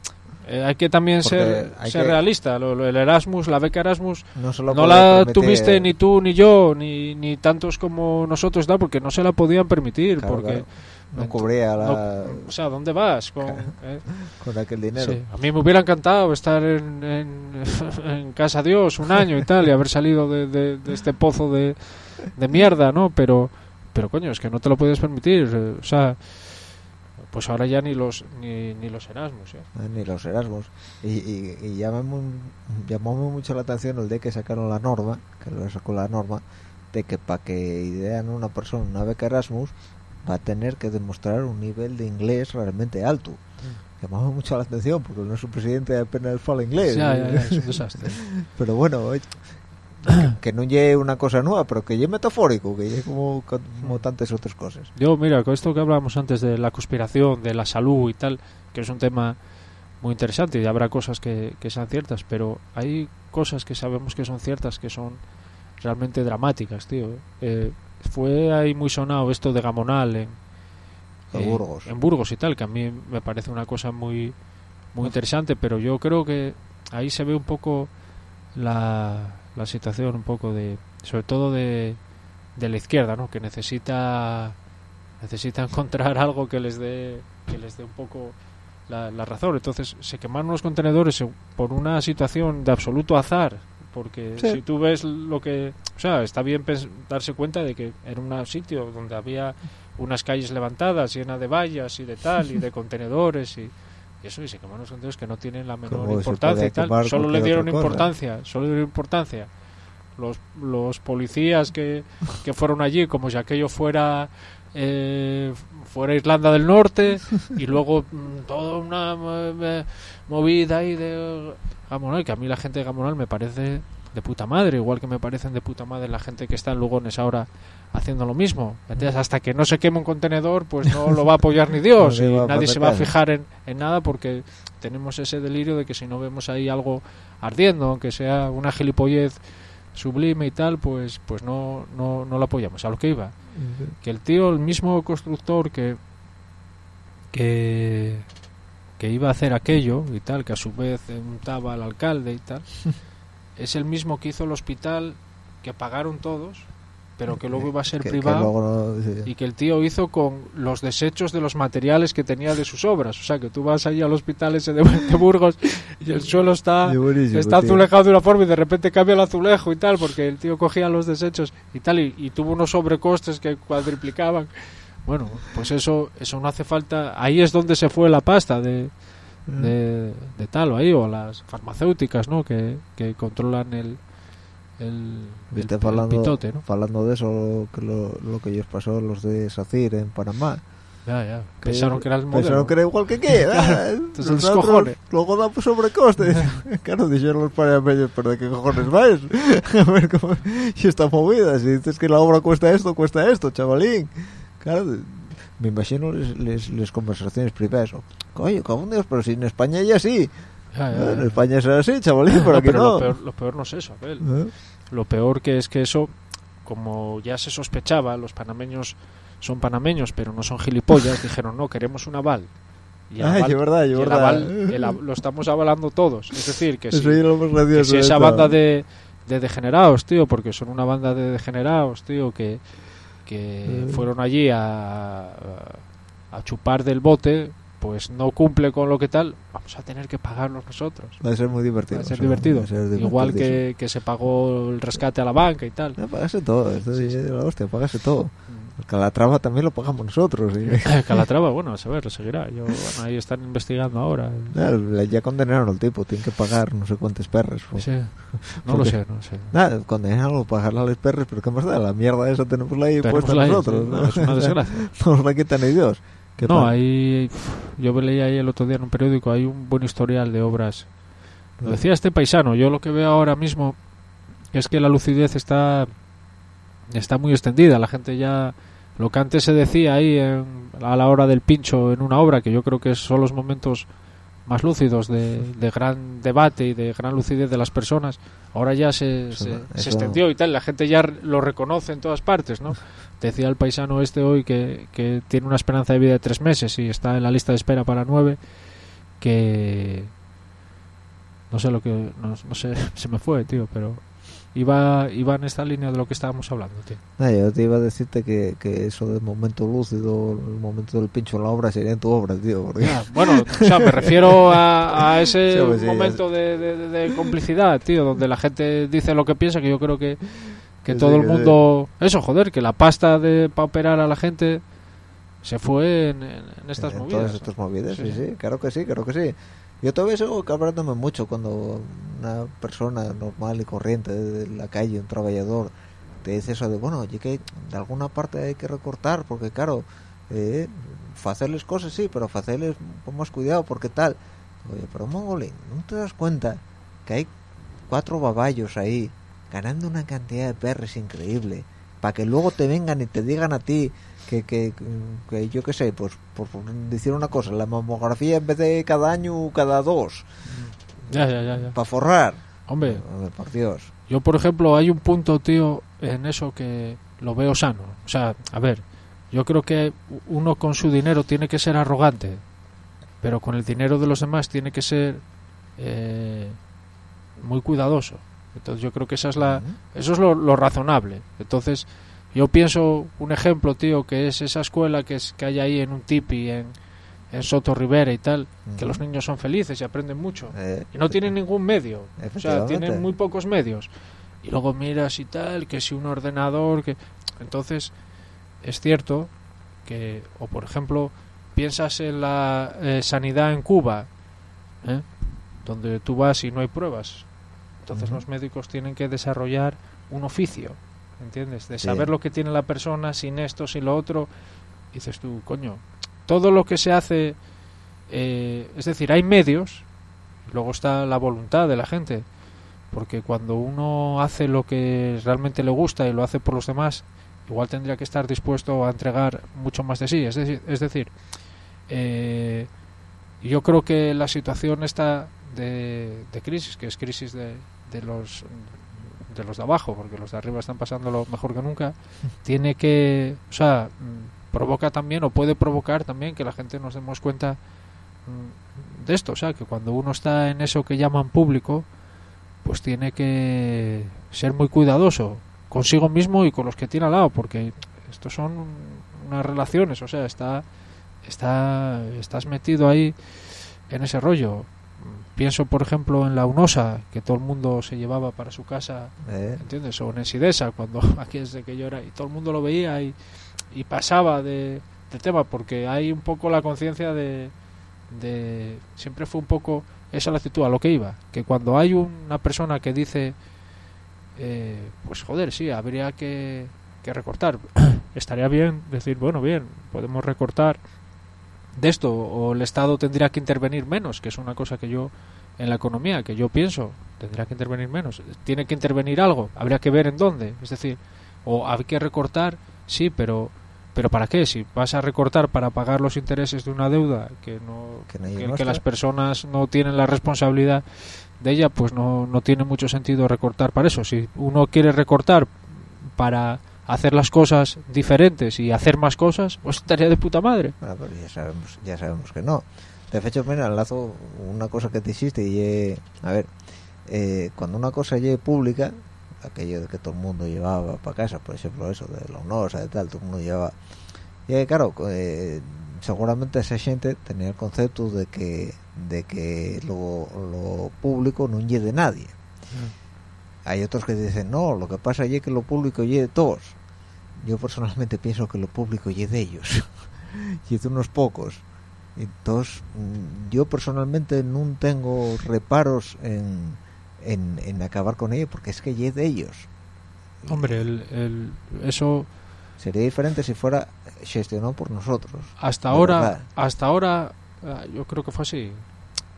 C: eh, hay que también
B: Porque
C: ser, ser
B: que-
C: realista. Lo, lo- el Erasmus, la beca Erasmus,
B: No,
C: no la
B: permitir-
C: tuviste ni tú ni yo, ni, ni tantos como nosotros, da, porque no se la podían permitir.
B: Claro,
C: porque
B: claro. No cubría la,
C: no- o sea, ¿dónde vas? Con, eh?
B: con aquel dinero.
C: Sí, A mí me hubiera encantado estar en, en, en Casa Dios un año y tal y haber salido de, de- de este pozo de, de mierda, ¿no? Pero, pero coño, es que no te lo puedes permitir. eh, O sea, pues ahora ya ni los ni, ni los Erasmus, ¿eh?
B: eh, ni los Erasmus y, y, y llamó, llamóme mucho la atención el de que sacaron la norma que lo sacó la norma de que para que idean una persona una beca Erasmus va a tener que demostrar un nivel de inglés realmente alto llamaba mucho la atención porque nuestro presidente apenas fala inglés
C: Ya, ya, ya, es un desastre.
B: pero bueno que, que no lleve una cosa nueva pero que lleve metafórico que lleve como, como tantas otras cosas
C: Yo, mira, con esto que hablábamos antes de la conspiración, de la salud y tal, que es un tema muy interesante y habrá cosas que, que sean ciertas, pero hay cosas que sabemos que son ciertas que son realmente dramáticas, tío. Eh, fue ahí muy sonado esto de Gamonal en,
B: En
C: eh,
B: Burgos.
C: en Burgos y tal, que a mí me parece una cosa muy, muy interesante, pero yo creo que ahí se ve un poco la, la situación, un poco de, sobre todo de, de la izquierda, ¿no? Que necesita necesita encontrar algo que les dé que les dé un poco la, la razón. Entonces se quemaron los contenedores en- por una situación de absoluto azar, porque
B: Sí.
C: si tú ves lo que, o sea, está bien darse cuenta de que era un sitio donde había unas calles levantadas llenas de vallas y de tal y de contenedores y, y eso y se quemaron los contenedores que no tienen la menor importancia y tal. Solo le dieron importancia, solo le dieron importancia los, los policías que, que fueron allí como si aquello fuera eh, fuera Irlanda del Norte y luego mm, toda una mo- me- movida ahí de Gamonal que a mí la gente de Gamonal me parece de puta madre igual que me parecen de puta madre la gente que está en Lugones ahora haciendo lo mismo. Entonces hasta que no se queme un contenedor pues no lo va a apoyar ni Dios.
B: Nadie
C: y nadie se va a fijar en, en nada porque tenemos ese delirio de que si no vemos ahí algo ardiendo aunque sea una gilipollez sublime y tal, pues pues no, no, no lo apoyamos. A lo que iba, que el tío, el mismo constructor que que, que iba a hacer aquello y tal, que a su vez untaba al alcalde y tal, es el mismo que hizo el hospital que pagaron todos, pero que luego iba a ser
B: Que- que
C: privado
B: luego no- sí.
C: y que el tío hizo con los desechos de los materiales que tenía de sus obras. O sea, que tú vas allí al hospital ese de, Burgos y el suelo está, está
B: tío.
C: azulejado de una forma y de repente cambia el azulejo y tal, porque el tío cogía los desechos y tal, y, y tuvo unos sobrecostes que cuadriplicaban. Bueno, pues eso, eso no hace falta. Ahí es donde se fue la pasta de,
B: Mm.
C: de, de tal o ahí, o las farmacéuticas, ¿no? Que, que controlan el, el, el,
B: Viste,
C: el
B: falando,
C: pitote, ¿no?
B: falando de eso, que lo, lo que ellos pasó los de SACIR en Panamá.
C: Ya, ya. Pensaron que era el modelo.
B: Pensaron que era igual que ah,
C: entonces
B: nosotros
C: descojones.
B: Luego damos sobrecostes. claro, dijeron los panameños, pero ¿de qué cojones vais? a ver cómo... Y esta movida, si dices que la obra cuesta esto, cuesta esto, chavalín. Claro, me imagino les, les, les conversaciones privadas. o, Coño, cabrón Dios, pero si en España ya sí.
C: Ya, ya,
B: En. España es así, chavalín, pero
C: No,
B: aquí
C: pero
B: no.
C: Lo, peor, lo peor no es eso, Abel.
B: ¿Eh?
C: Lo peor que es que eso, como ya se sospechaba, los panameños son panameños, pero no son gilipollas, dijeron, no, queremos un aval. Y el
B: Ay,
C: aval-
B: es verdad, es
C: y el
B: verdad.
C: aval- el lo estamos avalando todos. Es decir, que si, que si esa banda de, de degenerados, tío, porque son una banda de degenerados, tío, que, que
B: Mm.
C: fueron allí a, a chupar del bote, pues no cumple con lo que tal, vamos a tener que pagarlos nosotros.
B: Va a ser muy divertido.
C: Va a ser
B: eso,
C: divertido.
B: va a ser
C: Igual que, que se pagó el rescate a la banca y tal.
B: No, págase todo, esto sí es la hostia, págase todo. El Calatrava también lo pagamos nosotros.
C: Calatrava, bueno, a saber, lo seguirá. Yo, bueno, ahí están investigando ahora.
B: Ya condenaron al tipo, tiene que pagar no sé cuántos perros. pues.
C: Sí. No lo
B: Porque-
C: sé, no lo sé.
B: Nada, condenaron pagarle a los perros, pero ¿qué más da? La mierda esa tenemos ahí puesta
C: la-
B: nosotros.
C: no, es una desgracia.
B: no nos la quita ni Dios. ¿Qué
C: No,
B: tal?
C: ahí yo leí ahí el otro día en un periódico, hay un buen historial de obras. Lo decía este paisano, yo lo que veo ahora mismo es que la lucidez está está muy extendida, la gente ya lo que antes se decía ahí en- a la hora del pincho en una obra, que yo creo que son los momentos más lúcidos de, de gran debate y de gran lucidez de las personas, ahora ya se,
B: Eso
C: se, extendió y tal, la gente ya lo reconoce en todas partes, ¿no? Decía el paisano este hoy que, que tiene una esperanza de vida de tres meses y está en la lista de espera para nueve, que no sé lo que no, no sé se me fue tío pero iba iba en esta línea de lo que estábamos hablando tío
B: Nada, yo te iba a decirte que, que eso del momento lúcido, el momento del pincho en la obra sería en tu obra, tío. Porque...
C: Ah, bueno o sea me refiero a, a ese
B: Sí, pues sí,
C: momento de, de- de complicidad tío donde la gente dice lo que piensa que yo creo que que todo el mundo eso joder que la pasta de para operar a la gente se fue en, en- estas
B: en
C: movidas.
B: todas estas movidas, sí,
C: sí.
B: claro que sí, claro que sí. Yo todavía sigo cabrándome mucho cuando una persona normal y corriente de la calle, un trabajador, te dice eso de, bueno, oye, que de alguna parte hay que recortar, porque claro, eh, hacerles cosas sí, pero hacerles con más cuidado, porque tal. Oye, pero mongolín, ¿no te das cuenta que hay cuatro baballos ahí ganando una cantidad de perres increíble para que luego te vengan y te digan a ti que, que, que yo qué sé, pues por decir una cosa, la mamografía en vez de cada año, cada dos,
C: Ya, ya, ya, ya.
B: para forrar.
C: Hombre,
B: por Dios.
C: yo por ejemplo hay un punto, tío, en eso que lo veo sano. O sea, a ver, yo creo que uno con su dinero tiene que ser arrogante, pero con el dinero de los demás tiene que ser eh, muy cuidadoso. Entonces yo creo que esa es la, eso es lo, lo razonable. Entonces, yo pienso un ejemplo, tío, que es esa escuela que, es, que hay ahí en un tipi, en, en Soto Rivera y tal, que los niños son felices y aprenden mucho.
B: Eh,
C: Y no tienen ningún medio. O sea, tienen muy pocos medios. Y luego miras y tal, que si un ordenador, que... Entonces, es cierto que, o por ejemplo, piensas en la eh, sanidad en Cuba, ¿eh? donde tú vas y no hay pruebas. Entonces los médicos tienen que desarrollar un oficio, ¿entiendes? De
B: Sí.
C: saber lo que tiene la persona sin esto, sin lo otro. Dices tú, coño, todo lo que se hace, eh, es decir, hay medios, luego está la voluntad de la gente, porque cuando uno hace lo que realmente le gusta y lo hace por los demás, igual tendría que estar dispuesto a entregar mucho más de sí. Es decir, es decir eh, yo creo que la situación esta de, de crisis, que es crisis de, de los de los de abajo, porque los de arriba están pasándolo mejor que nunca, tiene que, o sea, mm, provoca también o puede provocar también que la gente nos demos cuenta mm, de esto, o sea, que cuando uno está en eso que llaman público, pues tiene que ser muy cuidadoso consigo mismo y con los que tiene al lado, porque estos son unas relaciones, o sea, está, está, estás metido ahí en ese rollo. Pienso, por ejemplo, en la UNOSA, que todo el mundo se llevaba para su casa,
B: eh,
C: ¿entiendes? O en Ensidesa, cuando aquí desde que yo era, y todo el mundo lo veía y, y pasaba de, del tema, porque hay un poco la conciencia de, de. Siempre fue un poco esa la actitud a lo que iba, que cuando hay una persona que dice, eh, pues joder, sí, habría que, que recortar, estaría bien decir, bueno, bien, podemos recortar de esto, o el Estado tendría que intervenir menos, que es una cosa que yo en la economía, que yo pienso, tendría que intervenir menos. Tiene que intervenir algo, habría que ver en dónde. Es decir, o hay que recortar, sí, pero pero ¿para qué? Si vas a recortar para pagar los intereses de una deuda que no
B: Que no hay
C: que,
B: nuestra.
C: que las personas no tienen la responsabilidad de ella, pues no, no tiene mucho sentido recortar para eso. Si uno quiere recortar para hacer las cosas diferentes y hacer más cosas, pues estaría de puta madre.
B: Bueno, pero ya sabemos, ya sabemos que no. De hecho, mira, enlazo una cosa que te hiciste y eh, a ver, eh, cuando una cosa llegue pública, aquello de que todo el mundo llevaba para casa, por ejemplo, eso de la UNOSA, de tal, todo el mundo llevaba. Y eh, claro, eh, seguramente esa gente tenía el concepto de que de que lo, lo público no llegue de nadie. Hay otros que dicen, no, lo que pasa es que lo público llegue de todos. Yo personalmente pienso que lo público llegue de ellos. y de unos pocos. Entonces, mm, yo personalmente no tengo reparos en, en, en acabar con ello, porque es que llegue de ellos.
C: Hombre, el, el- eso
B: Sería diferente si fuera gestionado por nosotros.
C: hasta ahora
B: verdad.
C: hasta ahora ah, yo creo que fue así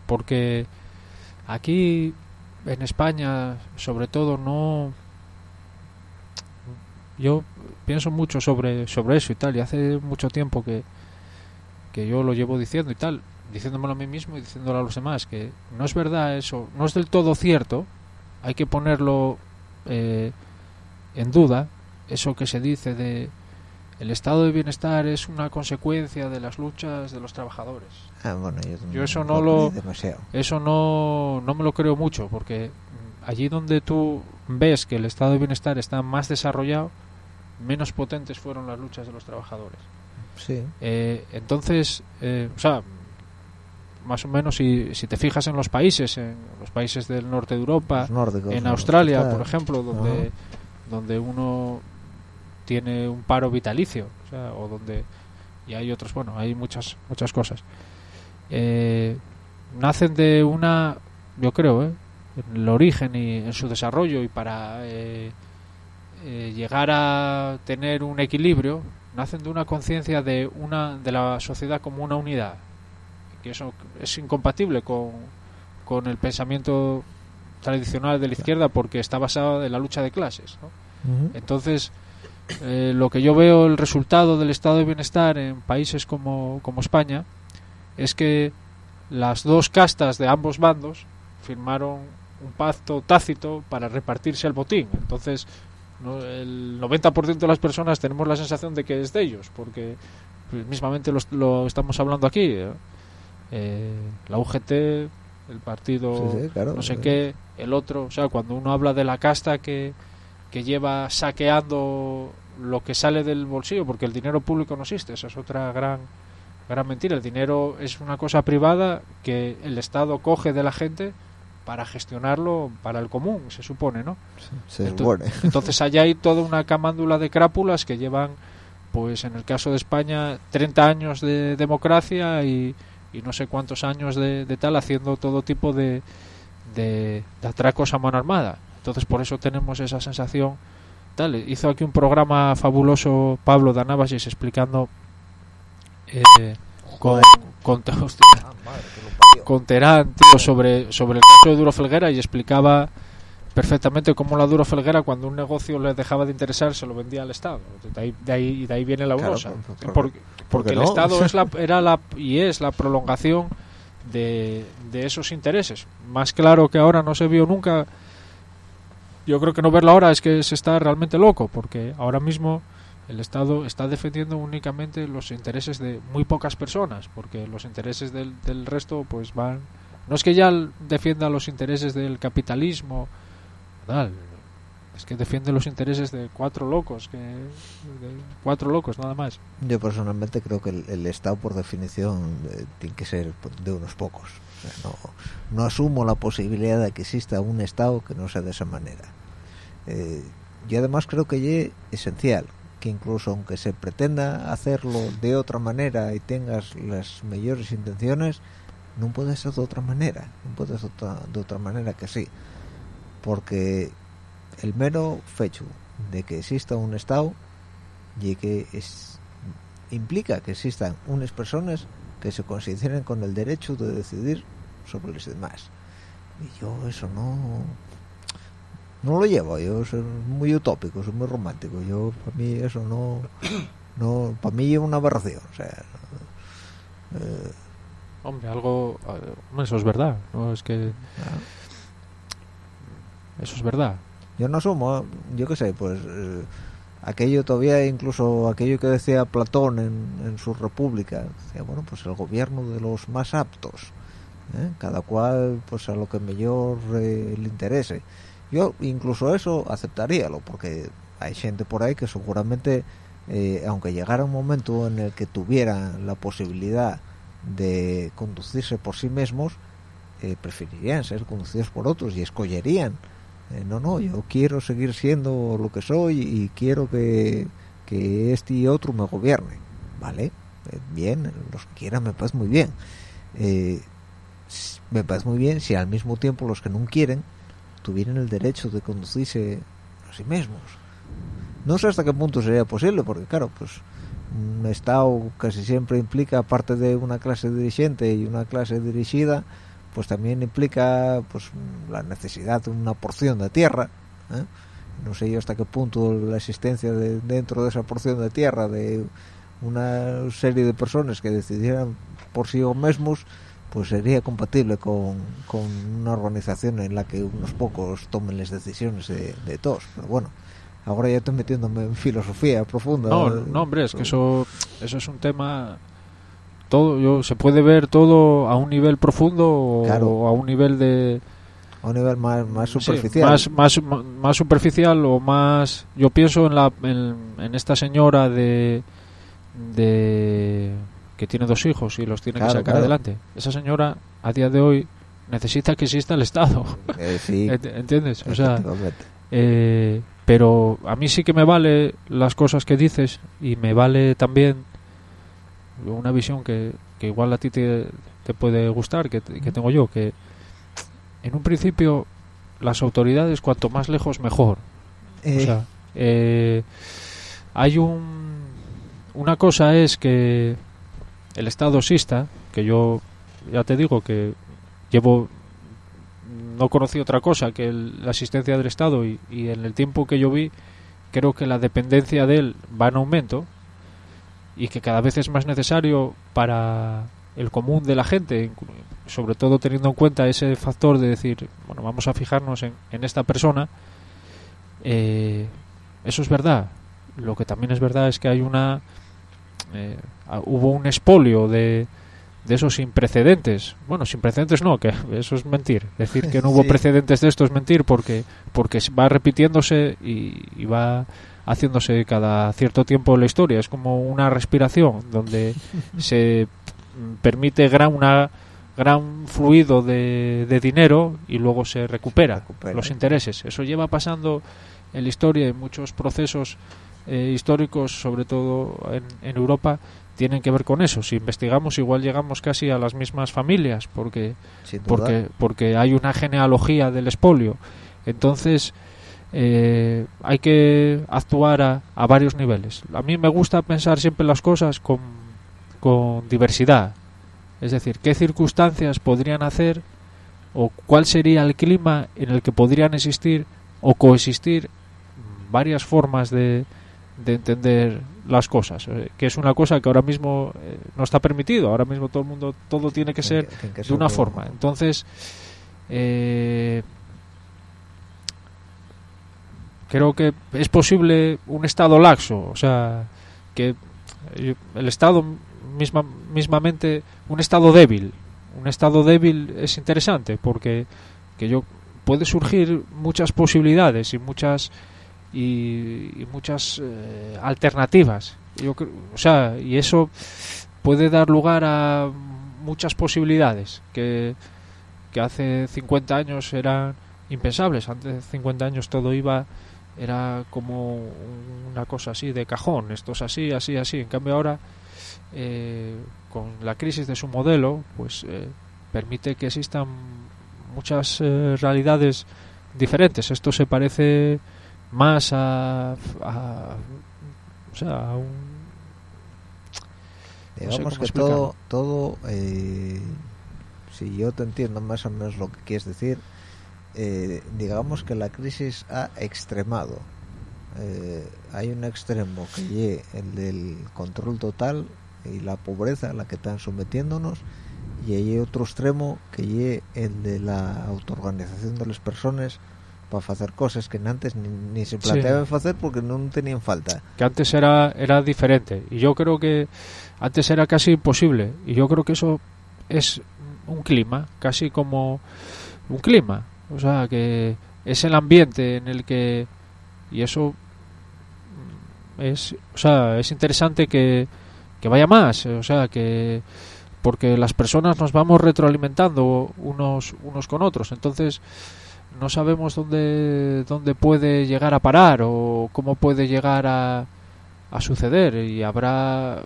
C: porque aquí en España sobre todo no yo pienso mucho sobre sobre eso y tal y hace mucho tiempo que que yo lo llevo diciendo y tal diciéndomelo a mí mismo y diciéndolo a los demás que no es verdad eso no es del todo cierto hay que ponerlo eh, en duda eso que se dice de el estado de bienestar es una consecuencia de las luchas de los trabajadores.
B: Ah, bueno, yo,
C: Yo eso no lo-
B: demasiado.
C: Eso no, no me lo creo mucho, porque allí donde tú ves que el estado de bienestar está más desarrollado, menos potentes fueron las luchas de los trabajadores.
B: Sí.
C: Eh, entonces, eh, o sea, más o menos si, si te fijas en los países, en los países del norte de Europa,
B: nórdicos,
C: en Australia, por ejemplo, donde, donde uno tiene un paro vitalicio, o, sea, o donde y hay otros, bueno, hay muchas muchas cosas. Eh, nacen de una, yo creo, ¿eh? en el origen y en su desarrollo y para eh, eh, llegar a tener un equilibrio, nacen de una conciencia de una de la sociedad como una unidad, que eso es incompatible con, con el pensamiento tradicional de la izquierda porque está basado en la lucha de clases. ¿no? Entonces, eh, lo que yo veo el resultado del estado de bienestar en países como, como España es que las dos castas de ambos bandos firmaron un pacto tácito para repartirse el botín. Entonces, no- el 90% de las personas tenemos la sensación de que es de ellos, porque pues, mismamente lo, lo estamos hablando aquí. ¿eh? Eh, la UGT, el partido
B: Sí, sí, claro.
C: no sé qué, el otro, o sea, cuando uno habla de la casta que, que lleva saqueando lo que sale del bolsillo, porque el dinero público no existe, esa es otra gran gran mentira, el dinero es una cosa privada que el Estado coge de la gente para gestionarlo para el común, se supone, ¿no?
B: Se
C: Ento-
B: supone.
C: Entonces allá hay toda una camándula de crápulas que llevan, pues en el caso de España, 30 años de democracia y, y no sé cuántos años de, de tal haciendo todo tipo de, de, de atracos a mano armada. Entonces por eso tenemos esa sensación. Tal. Hizo aquí un programa fabuloso Pablo Danabasis explicando eh, con, con, hostia, con Terán, tío, sobre, sobre el caso de Duro Felguera y explicaba perfectamente cómo la Duro Felguera cuando un negocio le dejaba de interesar se lo vendía al Estado. De ahí, de ahí, de ahí viene la
B: Claro,
C: urosa.
B: por- por-
C: porque porque el
B: no?
C: Estado es la, era la, y es la prolongación de, de esos intereses. Más claro que ahora no se vio nunca. Yo creo que no verlo ahora es que se está realmente loco, porque ahora mismo el Estado está defendiendo únicamente los intereses de muy pocas personas, porque los intereses del, del resto pues van... No es que ya defienda los intereses del capitalismo, tal, es que defiende los intereses de cuatro locos, cuatro locos nada más.
B: Yo personalmente creo que el, Estado, por definición, eh, tiene que ser de unos pocos. No, asumo la posibilidad de que exista un Estado que no sea de esa manera. Eh, y además creo que es esencial que incluso aunque se pretenda hacerlo de otra manera y tengas las mejores intenciones, no puede ser de otra manera. No puede ser de otra manera que sí. Porque el mero fecho de que exista un Estado y que es, implica que existan unas personas que se consideren con el derecho de decidir sobre los demás. Y yo eso no no lo llevo, yo soy muy utópico, soy muy romántico. Yo para mí eso no no para mí es una aberración, o sea, eh,
C: Hombre, algo... eh, eso es verdad, ¿no? Es que... Eso es verdad.
B: Yo no asumo, yo qué sé, pues eh, aquello todavía incluso aquello que decía Platón en, en su República, decía, bueno, pues el gobierno de los más aptos, ¿eh? cada cual pues a lo que mejor eh, le interese. Yo incluso eso aceptaríalo, porque hay gente por ahí que seguramente, eh, aunque llegara un momento en el que tuvieran la posibilidad de conducirse por sí mismos, preferirían ser conducidos por otros y escogerían eh, no, no, yo quiero seguir siendo lo que soy y quiero que, que este y otro me gobierne. Vale, eh, bien, los que quieran me parece muy bien. Eh, me parece muy bien si al mismo tiempo los que no quieren tuvieran el derecho de conducirse a sí mismos. No sé hasta qué punto sería posible, porque claro, pues un Estado casi siempre implica, aparte de una clase dirigente y una clase dirigida, pues también implica pues la necesidad de una porción de tierra ¿eh? no sé yo hasta qué punto la existencia de, dentro de esa porción de tierra de una serie de personas que decidieran por sí mismos pues sería compatible con, con una organización en la que unos pocos tomen las decisiones de, de todos pero bueno ahora ya estoy metiéndome en filosofía profunda
C: No, no, hombre, es que eso, eso es un tema... Todo, yo, se puede ver todo a un nivel profundo o,
B: Claro.
C: o a un nivel de...
B: a un nivel más, más
C: sí,
B: superficial
C: más, más, más superficial o más... Yo pienso en, la, en, en esta señora de, de... que tiene dos hijos y los tiene
B: Claro,
C: que sacar
B: claro.
C: adelante. Esa señora, a día de hoy, necesita que exista el Estado.
B: Eh, sí
C: Ent- ¿Entiendes? O sea, eh, pero a mí sí que me vale las cosas que dices y me vale también una visión que, que igual a ti te, te puede gustar, que, que tengo yo, que en un principio las autoridades cuanto más lejos mejor. O
B: Eh,
C: sea, eh, hay un una cosa es que el Estado exista, que yo ya te digo que llevo no conocí otra cosa que el- la asistencia del Estado y, y en el tiempo que yo vi creo que la dependencia de él va en aumento y que cada vez es más necesario para el común de la gente, sobre todo teniendo en cuenta ese factor de decir, bueno, vamos a fijarnos en, en esta persona, eh, eso es verdad. Lo que también es verdad es que hay una, eh, hubo un expolio de, de esos sin precedentes. Bueno, sin precedentes no, que eso es mentir. Decir que no hubo
B: Sí.
C: precedentes de esto es mentir porque porque va repitiéndose y, y va haciéndose cada cierto tiempo en la historia. Es como una respiración donde se permite gran una gran fluido de, de dinero y luego se recupera,
B: recupera.
C: los intereses. Eso lleva pasando en la historia en muchos procesos eh, históricos, sobre todo en, en Europa, tienen que ver con eso. Si investigamos, igual llegamos casi a las mismas familias, porque porque porque hay una genealogía del expolio. Entonces eh, hay que actuar a, a varios niveles. A mí me gusta pensar siempre las cosas con, con diversidad. Es decir, qué circunstancias podrían hacer o cuál sería el clima en el que podrían existir o coexistir varias formas de, de entender las cosas, eh, que es una cosa que ahora mismo eh, no está permitido. Ahora mismo todo el mundo todo tiene que ser de una forma. Entonces, eh, creo que es posible un estado laxo, o sea, que eh, el estado misma, mismamente, un estado débil. Un estado débil es interesante porque que yo puede surgir muchas posibilidades y muchas y, muchas eh, alternativas. Yo o sea, y eso puede dar lugar a muchas posibilidades que, que hace 50 años eran impensables. Antes de 50 años todo iba era como una cosa así de cajón, esto es así, así, así. En cambio ahora, eh, con la crisis de su modelo, pues eh, permite que existan muchas eh, realidades diferentes. Esto se parece más a, a- o sea, a un No
B: digamos que
C: explicarlo.
B: todo todo eh, si yo te entiendo más o menos lo que quieres decir eh, digamos que la crisis ha extremado. Eh, hay un extremo que es el del control total y la pobreza a la que están sometiéndonos y hay otro extremo que es el de la autoorganización de las personas para hacer cosas que antes ni, ni se
C: Sí.
B: planteaban hacer porque no tenían falta.
C: Que antes era era diferente. Y yo creo que antes era casi imposible. Y yo creo que eso es un clima casi como un clima o sea que es el ambiente en el que y eso es o sea es interesante que, que vaya más o sea que porque las personas nos vamos retroalimentando unos unos con otros. Entonces no sabemos dónde dónde puede llegar a parar o cómo puede llegar a, a suceder. Y habrá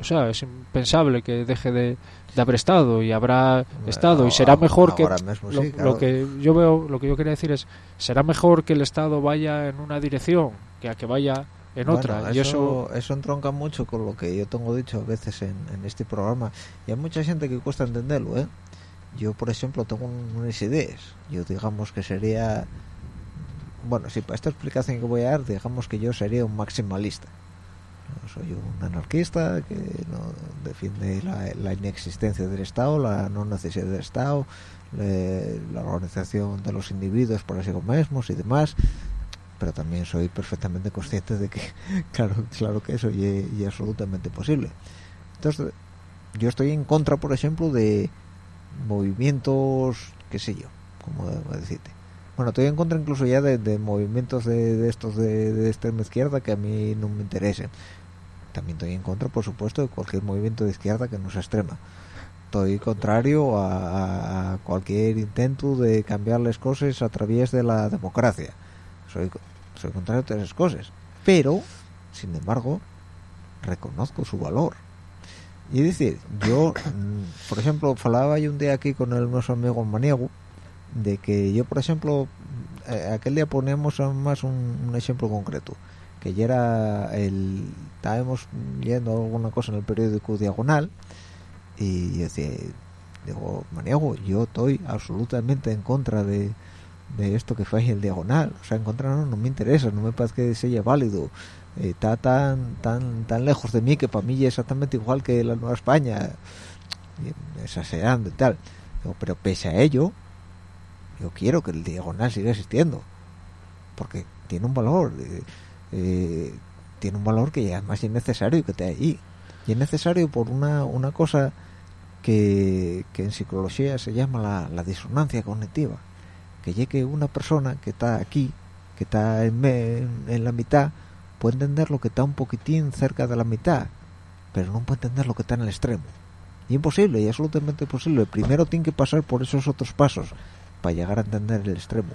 C: o sea es impensable que deje de, de haber estado y habrá estado y será mejor que
B: mismo
C: lo,
B: sí,
C: lo
B: claro.
C: que yo veo lo que yo quería decir es será mejor que el estado vaya en una dirección que a que vaya en
B: Bueno,
C: otra y eso
B: eso entronca mucho con lo que yo tengo dicho a veces en, en este programa y hay mucha gente que cuesta entenderlo ¿eh? yo por ejemplo tengo un- unas ideas yo digamos que sería bueno sí para esta explicación que voy a dar digamos que yo sería un maximalista. Soy un anarquista que no defiende la, inexistencia del Estado la no necesidad del Estado le- la organización de los individuos por sí mismos y demás. Pero también soy perfectamente consciente de que claro claro que eso y es absolutamente posible. Entonces yo estoy en contra por ejemplo de movimientos qué sé yo como decirte. Bueno estoy en contra incluso ya de, de movimientos de, de estos de, de extrema izquierda que a mí no me interesen también estoy en contra por supuesto de cualquier movimiento de izquierda que no sea extrema. Estoy contrario a, cualquier intento de cambiar las cosas a través de la democracia. Soy soy contrario a todas esas cosas pero sin embargo reconozco su valor. Y es decir, yo, mm, por ejemplo, falaba yo un día aquí con el nuestro amigo Maniego, de que yo, por ejemplo, eh, aquel día ponemos más un, un ejemplo concreto, que ya era el... Estábamos leyendo alguna cosa en el periódico Diagonal, y yo decía, digo, Maniego, yo estoy absolutamente en contra de, de esto que fue el Diagonal, o sea, en contra no, no me interesa, no me parece que sea válido, está tan tan tan lejos de mí que para mí es exactamente igual que la Nueva España exagerando y tal. Pero pese a ello yo quiero que el diagonal siga existiendo porque tiene un valor eh, eh, tiene un valor que además es necesario que esté ahí. Y es necesario por una, una cosa que, que en psicología se llama la, disonancia cognitiva. Que llegue una persona que está aquí que está en- en la mitad puede entender lo que está un poquitín cerca de la mitad pero no puede entender lo que está en el extremo. Y imposible y absolutamente imposible primero tiene que pasar por esos otros pasos para llegar a entender el extremo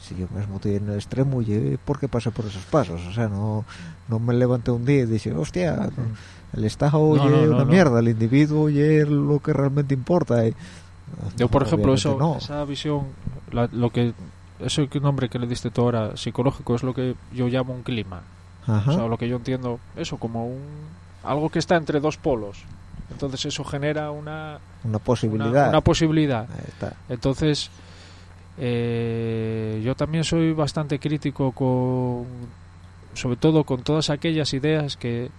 B: si yo mismo estoy en el extremo y por qué pasé por esos pasos o sea no no me levanté un día y dije hostia el estado
C: No,
B: oye
C: no, no,
B: una mierda el individuo oye lo que realmente importa y-
C: Yo, por ejemplo, eso, esa visión, la- lo que eso que nombre que le diste tú ahora, psicológico, es lo que yo llamo un clima.
B: Ajá.
C: O sea, lo que yo entiendo, eso como un algo que está entre dos polos. Entonces eso genera una,
B: una
C: una,
B: posibilidad
C: una posibilidad.
B: Ahí está.
C: Entonces, eh, yo también soy bastante crítico con, sobre todo con todas aquellas ideas que,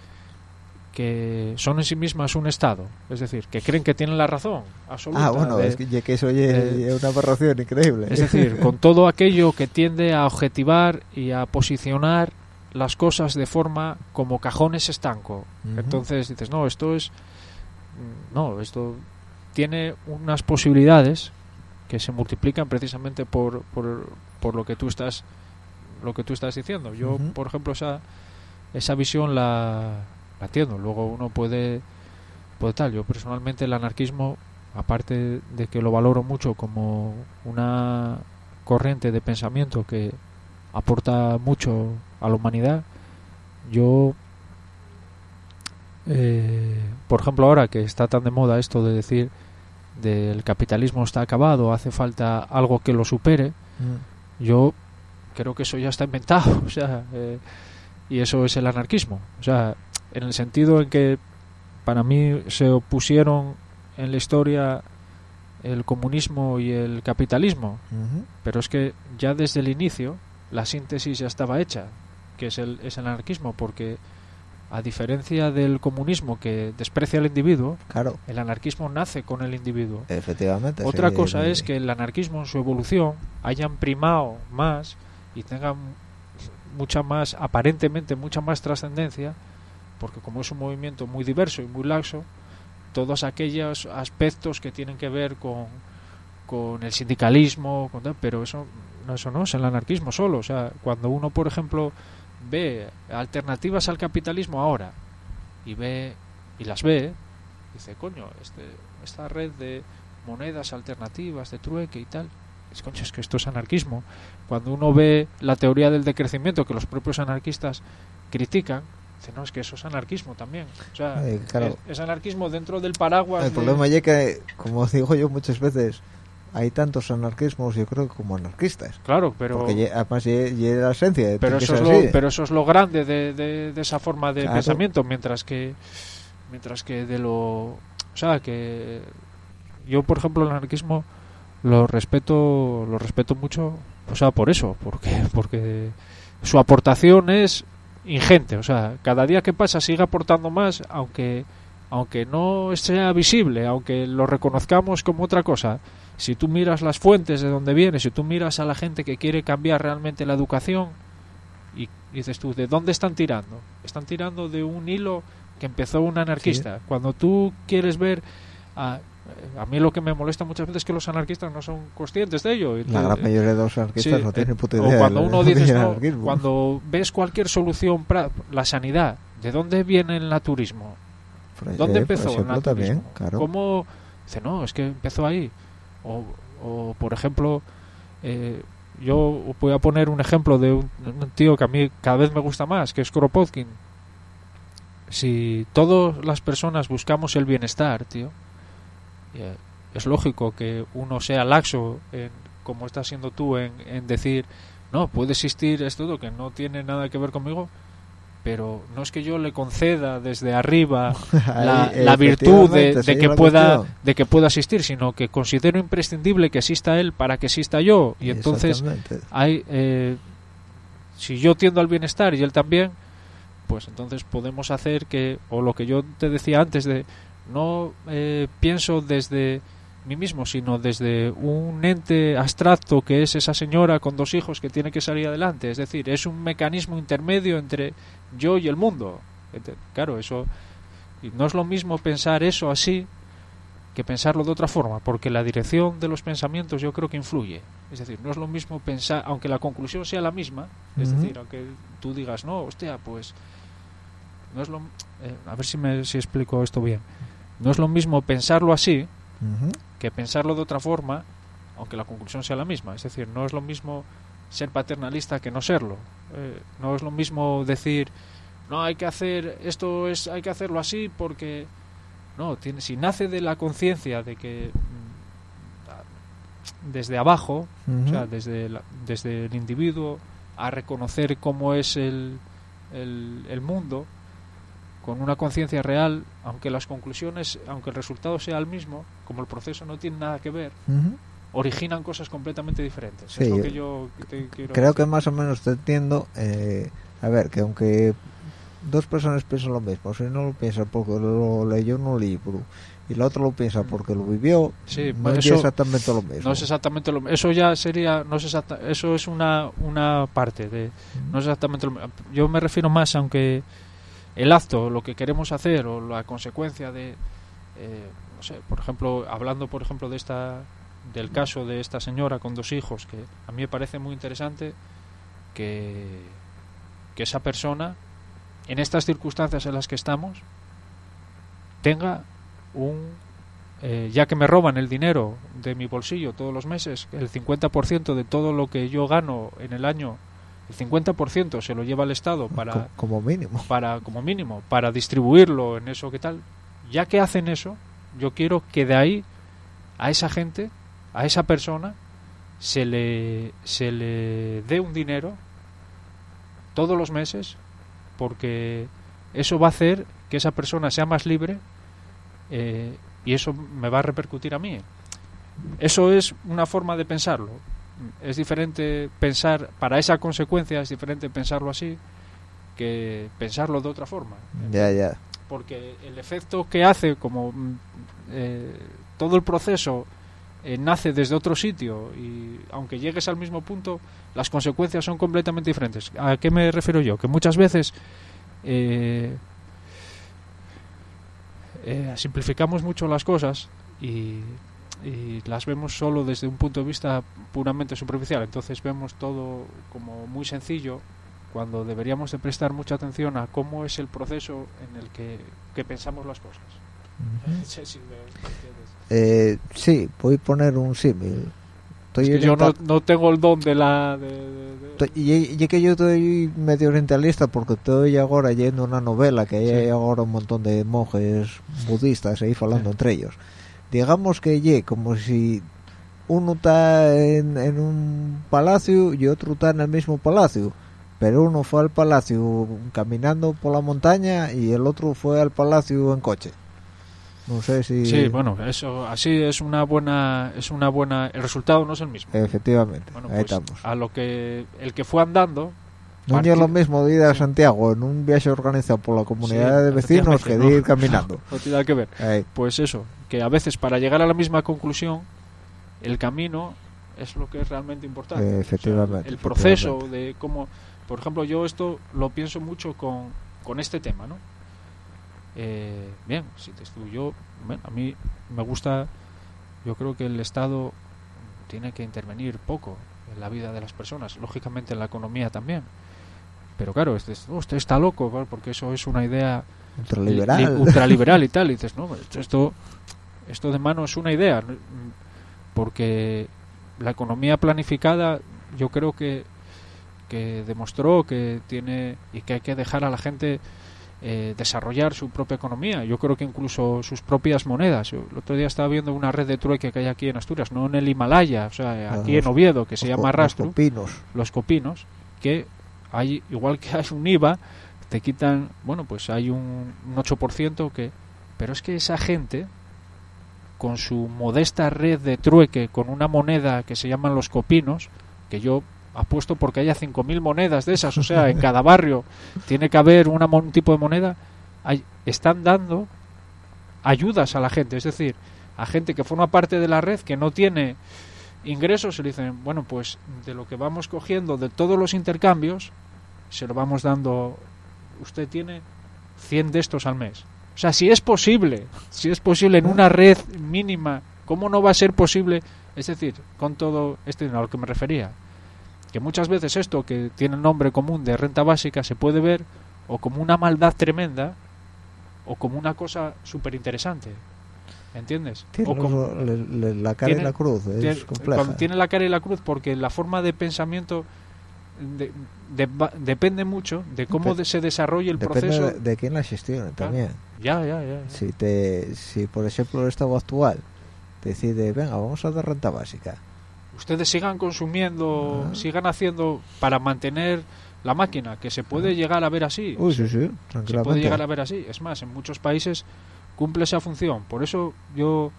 C: que son en sí mismas un Estado. Es decir, que creen que tienen la razón absoluta.
B: ah bueno
C: de-
B: es que, eso es una aberración increíble
C: es decir, con todo aquello que tiende a objetivar y a posicionar las cosas de forma como cajones estanco. Entonces dices, no, esto es... No, esto tiene unas posibilidades que se multiplican precisamente por, por, por lo que tú estás lo que tú estás diciendo. Yo, por ejemplo, esa, esa visión la, la entiendo. Luego uno puede, puede tal. Yo personalmente el anarquismo, aparte de que lo valoro mucho como una corriente de pensamiento que aporta mucho a la humanidad, yo, eh, por ejemplo, ahora que está tan de moda esto de decir del capitalismo está acabado, hace falta algo que lo supere,
B: Mm.
C: yo creo que eso ya está inventado, o sea, eh, y eso es el anarquismo, o sea, en el sentido en que para mí se opusieron en la historia el comunismo y el capitalismo, pero es que ya desde el inicio la síntesis ya estaba hecha, que es el, es el anarquismo, porque a diferencia del comunismo que desprecia al individuo,
B: claro
C: el anarquismo nace con el individuo.
B: efectivamente
C: Otra
B: sí,
C: cosa
B: sí.
C: es que el anarquismo en su evolución hayan primado más y tengan mucha más, aparentemente mucha más trascendencia, porque como es un movimiento muy diverso y muy laxo, todos aquellos aspectos que tienen que ver con, con el sindicalismo, con pero eso no, eso no es el anarquismo solo. O sea, cuando uno, por ejemplo, ve alternativas al capitalismo ahora y ve y las ve, dice, coño, este, esta red de monedas alternativas, de trueque y tal, es, coño, es que esto es anarquismo. Cuando uno ve la teoría del decrecimiento que los propios anarquistas critican, dice, no, es que eso es anarquismo también. O sea,
B: Eh, claro.
C: es, es anarquismo dentro del paraguas.
B: el
C: de-
B: problema es que como digo yo muchas veces hay tantos anarquismos yo creo como anarquistas
C: Claro, pero...
B: porque ye- además es la esencia
C: pero eso, es lo, pero eso es lo grande de, de- de esa forma de
B: Claro.
C: pensamiento mientras que mientras que de lo o sea que yo por ejemplo el anarquismo lo respeto lo respeto mucho o sea por eso porque porque su aportación es ingente o sea cada día que pasa sigue aportando más aunque aunque no sea visible aunque lo reconozcamos como otra cosa si tú miras las fuentes de donde viene si tú miras a la gente que quiere cambiar realmente la educación y dices tú, ¿de dónde están tirando? Están tirando de un hilo que empezó un anarquista. Cuando tú quieres ver... A, a mí lo que me molesta muchas veces es que los anarquistas no son conscientes de ello.
B: la gran mayoría de los anarquistas
C: sí,
B: no tienen
C: eh,
B: puta
C: o
B: idea
C: cuando
B: del-
C: uno dice, no, cuando ves cualquier solución, pra- la sanidad, ¿de dónde viene el naturismo? ¿Dónde empezó el naturismo?
B: también claro
C: ¿Cómo? Dice, no, es que empezó ahí. O, o, por ejemplo, eh, yo voy a poner un ejemplo de un, tío que a mí cada vez me gusta más, que es Kropotkin. si todas las personas buscamos el bienestar, tío, es lógico que uno sea laxo, en, como estás siendo tú, en, en decir, no, puede existir esto que no tiene nada que ver conmigo, pero no es que yo le conceda desde arriba la, virtud de, que pueda
B: cuestión.
C: de que pueda existir, sino que considero imprescindible que exista él para que exista yo. Y entonces hay eh, si yo tiendo al bienestar y él también pues entonces podemos hacer que o lo que yo te decía antes de no eh, pienso desde mí mismo sino desde un ente abstracto que es esa señora con dos hijos que tiene que salir adelante. Es decir es un mecanismo intermedio entre yo y el mundo claro eso y no es lo mismo pensar eso así que pensarlo de otra forma, porque la dirección de los pensamientos yo creo que influye. Es decir, no es lo mismo pensar, aunque la conclusión sea la misma, es decir, aunque tú digas, no, hostia, pues no es lo eh, a ver si me si explico esto bien. No es lo mismo pensarlo así que pensarlo de otra forma, aunque la conclusión sea la misma. Es decir, no es lo mismo ser paternalista que no serlo. Eh, no es lo mismo decir, no hay que hacer esto es hay que hacerlo así porque no tiene si nace de la conciencia de que mm, desde abajo, o sea, desde la- desde el individuo a reconocer cómo es el, el, el mundo con una conciencia real, aunque las conclusiones, aunque el resultado sea el mismo, como el proceso no tiene nada que ver. Originan cosas completamente diferentes.
B: Sí,
C: es lo
B: yo
C: que yo te quiero
B: Creo que más o menos te entiendo. eh, a ver, que aunque dos personas piensan lo mismo, si uno lo piensa porque lo leyó en un libro y la otra lo piensa porque lo vivió,
C: Sí,
B: no es exactamente lo mismo.
C: No es exactamente lo Eso ya sería. No es exacta- eso es una, una parte de. No es exactamente lo Yo me refiero más, aunque el acto, lo que queremos hacer o la consecuencia de. eh, no sé, por ejemplo, hablando, por ejemplo, de esta del caso de esta señora con dos hijos, que a mí me parece muy interesante que, que esa persona, en estas circunstancias en las que estamos, tenga un eh, ya que me roban el dinero de mi bolsillo todos los meses, el 50% de todo lo que yo gano en el año, el 50% se lo lleva el Estado para,
B: como mínimo.
C: para como mínimo, para distribuirlo en eso que tal. Ya que hacen eso, yo quiero que de ahí a esa gente, a esa persona, se le, se le dé un dinero todos los meses, porque eso va a hacer que esa persona sea más libre eh, y eso me va a repercutir a mí. Eso es una forma de pensarlo. Es diferente pensar para esa consecuencia, es diferente pensarlo así que pensarlo de otra forma.
B: Ya, ya.
C: Porque el efecto que hace, como mm, eh, todo el proceso eh, nace desde otro sitio y aunque llegues al mismo punto, las consecuencias son completamente diferentes. ¿A qué me refiero yo? Que muchas veces eh, eh, simplificamos mucho las cosas y, y las vemos solo desde un punto de vista puramente superficial. Entonces vemos todo como muy sencillo cuando deberíamos de prestar mucha atención a cómo es el proceso en el que, que pensamos las cosas. Me- me.
B: Eh, sí, voy a poner un símil. Estoy
C: Es que yo no, no tengo el don de la... de- de- de-
B: estoy- Y, y que yo estoy medio orientalista porque estoy ahora leyendo una novela que hay ahora un montón de monjes budistas ahí hablando
C: Sí.
B: entre ellos. Digamos que ye como si uno está en, en un palacio y otro está en el mismo palacio, pero uno fue al palacio caminando por la montaña y el otro fue al palacio en coche. No sé si...
C: Sí, bueno, eso así es una buena... Es una buena el resultado no es el mismo.
B: Efectivamente,
C: Bueno,
B: ahí
C: pues,
B: estamos.
C: a lo que el que fue andando
B: No es lo mismo de ir a
C: Sí.
B: Santiago en un viaje organizado por la comunidad
C: Sí,
B: de vecinos que de ir
C: ¿no?
B: caminando.
C: no tiene nada que ver.
B: Ahí.
C: Pues eso, que a veces para llegar a la misma conclusión, el camino es lo que es realmente importante. O sea,
B: efectivamente,
C: el proceso
B: efectivamente.
C: de cómo, por ejemplo, yo esto lo pienso mucho con, con este tema, ¿no? Eh, bien, si te estudio, bueno, a mí me gusta, yo creo que el Estado tiene que intervenir poco en la vida de las personas, lógicamente en la economía también. Pero claro, este, es- "Oh, usted está loco, porque eso es una idea
B: Ultraliberal.
C: li- ultraliberal y tal. Y dices, no, esto, esto de mano es una idea, porque la economía planificada yo creo que, que demostró que tiene y que hay que dejar a la gente eh, desarrollar su propia economía. Yo creo que incluso sus propias monedas. Yo el otro día estaba viendo una red de trueque que hay aquí en Asturias, no en el Himalaya, o sea, aquí
B: los-
C: en Oviedo, que se llama
B: co- los
C: Rastro
B: copinos.
C: los copinos, que hay, igual que hay un IVA, te quitan, bueno, pues hay un, un 8% que... Pero es que esa gente, con su modesta red de trueque, con una moneda que se llaman los copinos, que yo apuesto porque haya 5.000 monedas de esas, o sea, en cada barrio tiene que haber una, un tipo de moneda, están dando ayudas a la gente, es decir, a gente que forma parte de la red que no tiene ingresos se le dicen, bueno, pues de lo que vamos cogiendo de todos los intercambios, se lo vamos dando, usted tiene 100 de estos al mes. O sea, si es posible, si es posible en una red mínima, ¿cómo no va a ser posible? Es decir, con todo este a lo que me refería, que muchas veces esto que tiene el nombre común de renta básica se puede ver o como una maldad tremenda o como una cosa súper interesante. ¿Entiendes?
B: Tiene
C: O como-
B: le- le- la cara y
C: tiene-
B: la cruz, es
C: tiene-
B: compleja.
C: tiene la cara y la cruz porque la forma de pensamiento de- de- va- depende mucho de cómo
B: Dep-
C: de- se desarrolle el
B: Depende
C: proceso
B: de, de quién la gestione también.
C: ya ya ya, ya.
B: Si, te, si, por ejemplo, el Estado actual decide, venga, vamos a dar renta básica.
C: Ustedes sigan consumiendo
B: Ah.
C: sigan haciendo para mantener la máquina que se puede llegar a ver así.
B: Uy, sí, sí,
C: se puede llegar a ver así. Es más en muchos países cumple esa función. Por eso yo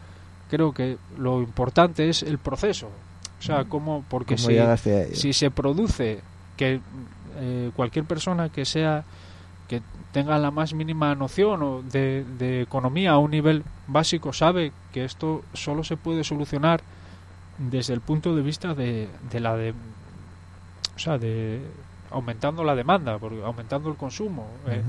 C: creo que lo importante es el proceso. O sea cómo porque
B: ¿Cómo
C: si si se produce que eh, cualquier persona que sea que tenga la más mínima noción o de, de economía a un nivel básico sabe que esto solo se puede solucionar desde el punto de vista de, de la de o sea de aumentando la demanda porque aumentando el consumo eh,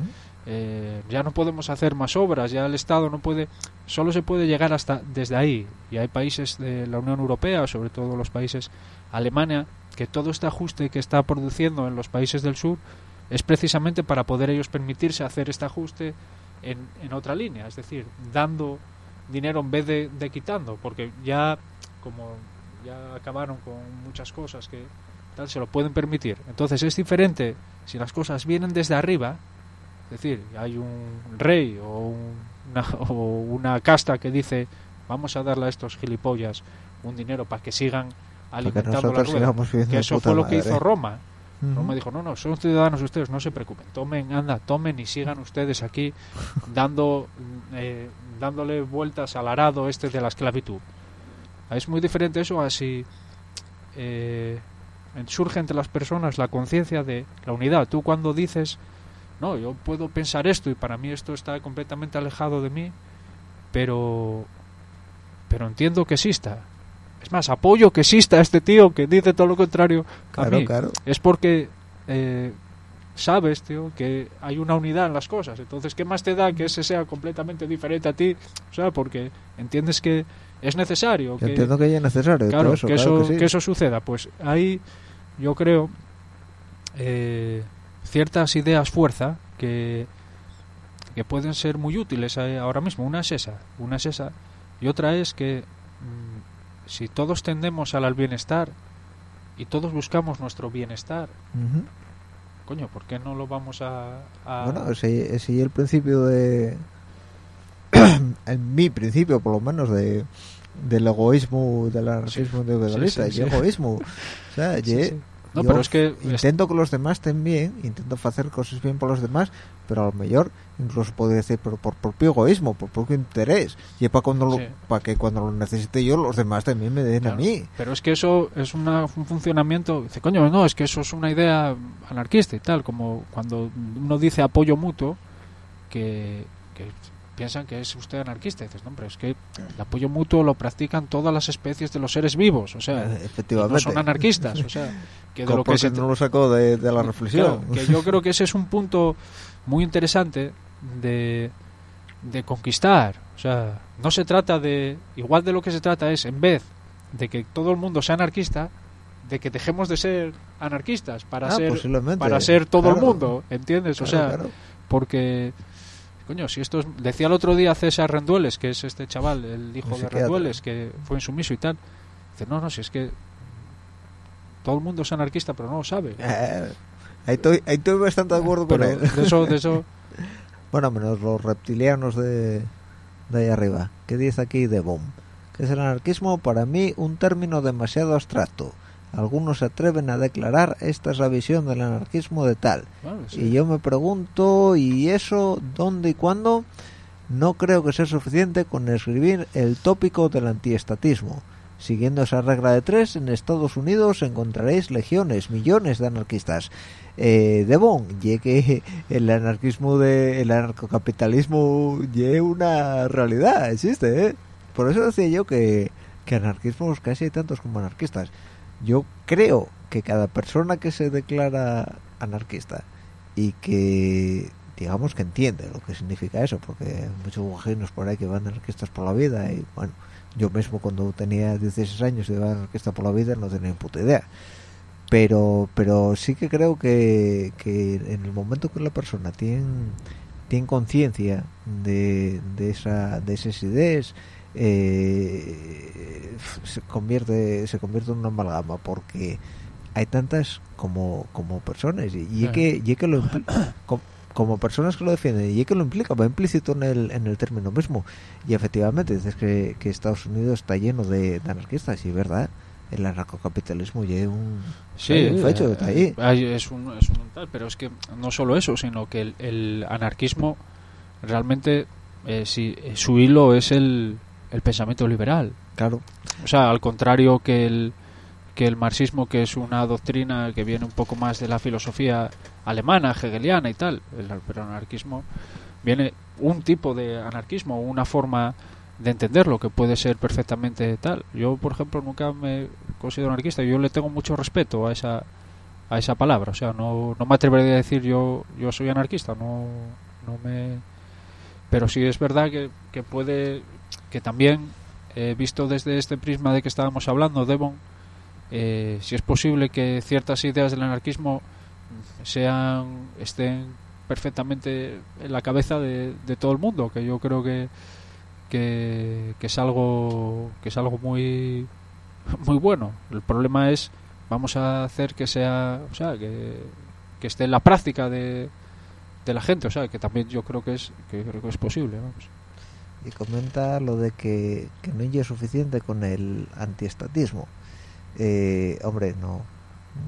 C: eh, ya no podemos hacer más obras, ya el Estado no puede, solo se puede llegar hasta desde ahí. Y hay países de la Unión Europea, sobre todo los países Alemania, que todo este ajuste que está produciendo en los países del sur es precisamente para poder ellos permitirse hacer este ajuste en, en otra línea, es decir, dando dinero en vez de, de quitando, porque ya como ya acabaron con muchas cosas que tal se lo pueden permitir. Entonces es diferente si las cosas vienen desde arriba, es decir, hay un rey o un- una, o una casta que dice vamos a darle a estos gilipollas un dinero para que sigan alimentando la rueda. Que eso fue lo que
B: madre.
C: hizo Roma. Roma dijo, no, no, son ciudadanos ustedes, no se preocupen, tomen, anda, tomen y sigan ustedes aquí dando, eh, dándole vueltas al arado este de la esclavitud. Es muy diferente eso a si eh, surge entre las personas la conciencia de la unidad. Tú cuando dices, no, yo puedo pensar esto y para mí esto está completamente alejado de mí, pero, pero entiendo que exista. Es más, apoyo que exista este tío que dice todo lo contrario a
B: Claro,
C: mí
B: claro.
C: es porque eh, sabes, tío, que hay una unidad en las cosas. Entonces, ¿qué más te da que ese sea completamente diferente a ti? O sea, porque entiendes que es necesario. Que,
B: entiendo que ya es necesario
C: claro,
B: todo eso,
C: que,
B: claro
C: eso,
B: que sí.
C: que eso suceda. Pues ahí yo creo eh, ciertas ideas fuerza que, que pueden ser muy útiles eh, ahora mismo. Una es esa, una es esa. Y otra es que mm, si todos tendemos al, bienestar y todos buscamos nuestro bienestar, coño, ¿por qué no lo vamos a...? a-
B: Bueno, ese, el principio de... en mi principio, por lo menos, de del egoísmo, del anarquismo individualista.
C: sí, sí.
B: y egoísmo. O sea,
C: Sí,
B: ye-
C: sí. No,
B: yo
C: pero es que...
B: intento que los demás estén bien, intento hacer cosas bien por los demás, pero a lo mejor incluso puedo decir, pero por propio egoísmo, por propio interés, y para cuando
C: Sí.
B: para que cuando lo necesite yo, los demás también me den
C: Claro.
B: a mí.
C: Pero es que eso es una- un funcionamiento. Dice, coño, no, es que eso es una idea anarquista y tal. Como cuando uno dice apoyo mutuo, que, que piensan que es usted anarquista. Y dices, no, hombre, es que el apoyo mutuo lo practican todas las especies de los seres vivos. O sea,
B: Eh, efectivamente.
C: no son anarquistas. O sea, que de lo que se
B: no lo sacó de, de la reflexión.
C: Claro, que yo creo que ese es un punto muy interesante de, de conquistar. O sea, no se trata de. Igual de lo que se trata es, en vez de que todo el mundo sea anarquista, de que dejemos de ser anarquistas para
B: Ah,
C: ser para ser todo el mundo, ¿entiendes? o sea, porque coño, si esto es- decía el otro día César Rendueles, que es este chaval, el hijo de. Rendueles, que fue insumiso y tal. Dice, "No, no, si es que todo el mundo es anarquista, pero no lo sabe."
B: Eh, ahí, estoy, ahí estoy bastante de acuerdo con
C: pero
B: él.
C: de eso de eso
B: Bueno, menos los reptilianos de, de ahí arriba. ¿Qué dice aquí de Bohm? Que es el anarquismo para mí un término demasiado abstracto. Algunos se atreven a declarar esta es la visión del anarquismo de tal.
C: Bueno, sí.
B: Y yo me pregunto, ¿y eso dónde y cuándo? No creo que sea suficiente con escribir el tópico del antiestatismo. Siguiendo esa regla de tres, en Estados Unidos encontraréis legiones, millones de anarquistas. Eh, de bon, que el anarquismo de el anarcocapitalismo ye una realidad, existe, ¿eh? Por eso decía yo que, que anarquismos casi hay tantos como anarquistas. Yo creo que cada persona que se declara anarquista y que digamos que entiende lo que significa eso, porque hay muchos guajinos por ahí que van anarquistas por la vida y bueno, yo mismo cuando tenía 16 años y iba anarquista por la vida no tenía ni puta idea. Pero, pero sí que creo que, que en el momento que la persona tiene, tiene conciencia de, de, esa, de esas ideas, eh, se convierte se convierte en una amalgama porque hay tantas como como personas y, y es que y es que lo como personas que lo defienden y es que lo implica va implícito en el, en el término mismo. Y efectivamente dices que, que Estados Unidos está lleno de, de anarquistas y verdad el anarcocapitalismo ya es un,
C: Sí,
B: un fecho
C: eh,
B: está ahí.
C: hay- es un, es un tal, pero es que no solo eso, sino que el, el anarquismo realmente eh, eh, su hilo es el, el pensamiento liberal.
B: claro
C: O sea, al contrario que el, que el marxismo, que es una doctrina que viene un poco más de la filosofía alemana, hegeliana y tal, el, pero el anarquismo viene un tipo de anarquismo, una forma de entenderlo que puede ser perfectamente tal. Yo, por ejemplo, nunca me considero anarquista, yo le tengo mucho respeto a esa a esa palabra, o sea, no, no me atrevería a decir yo yo soy anarquista, no no me pero sí es verdad que, que puede que también eh, visto desde este prisma de que estábamos hablando, Devon, eh, si es posible que ciertas ideas del anarquismo sean estén perfectamente en la cabeza de, todo el mundo, que yo creo que, que, que es algo que es algo muy muy bueno. El problema es vamos a hacer que sea, o sea, que, que esté en la práctica de, de la gente, o sea, que también yo creo que es que creo que es posible, vamos.
B: Y comenta lo de que, que no es suficiente con el antiestatismo. Eh, hombre, no,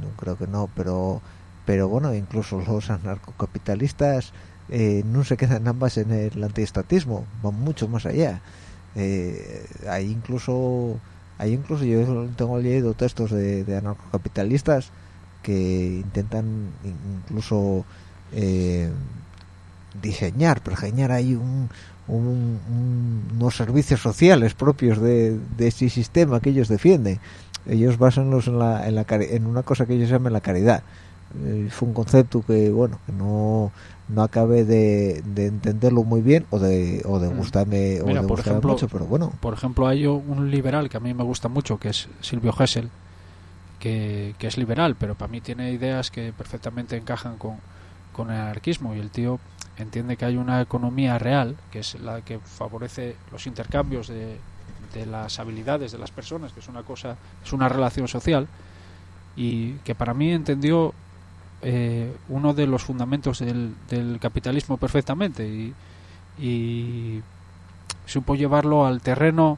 B: no creo que no, pero pero bueno, incluso los anarcocapitalistas eh, no se quedan ambas en el antiestatismo, van mucho más allá. Eh, hay incluso hay incluso yo tengo leído textos de, anarcocapitalistas que intentan in- incluso eh, diseñar, pergeñar ahí un, un- un- unos servicios sociales propios de, de ese sistema que ellos defienden. Ellos basanlos en, la, en, la, en una cosa que ellos llaman la caridad. Eh, fue un concepto que, bueno, que no, no acabé de, de entenderlo muy bien o de, o de gustarme, o de
C: por
B: gustarme
C: ejemplo,
B: mucho, pero bueno.
C: Por ejemplo, hay un liberal que a mí me gusta mucho, que es Silvio Gesell, que, que es liberal, pero para mí tiene ideas que perfectamente encajan con, con el anarquismo y el tío entiende que hay una economía real, que es la que favorece los intercambios de, de las habilidades de las personas, que es una cosa, es una relación social, y que para mí entendió eh, uno de los fundamentos del, del capitalismo perfectamente y, y supo llevarlo al terreno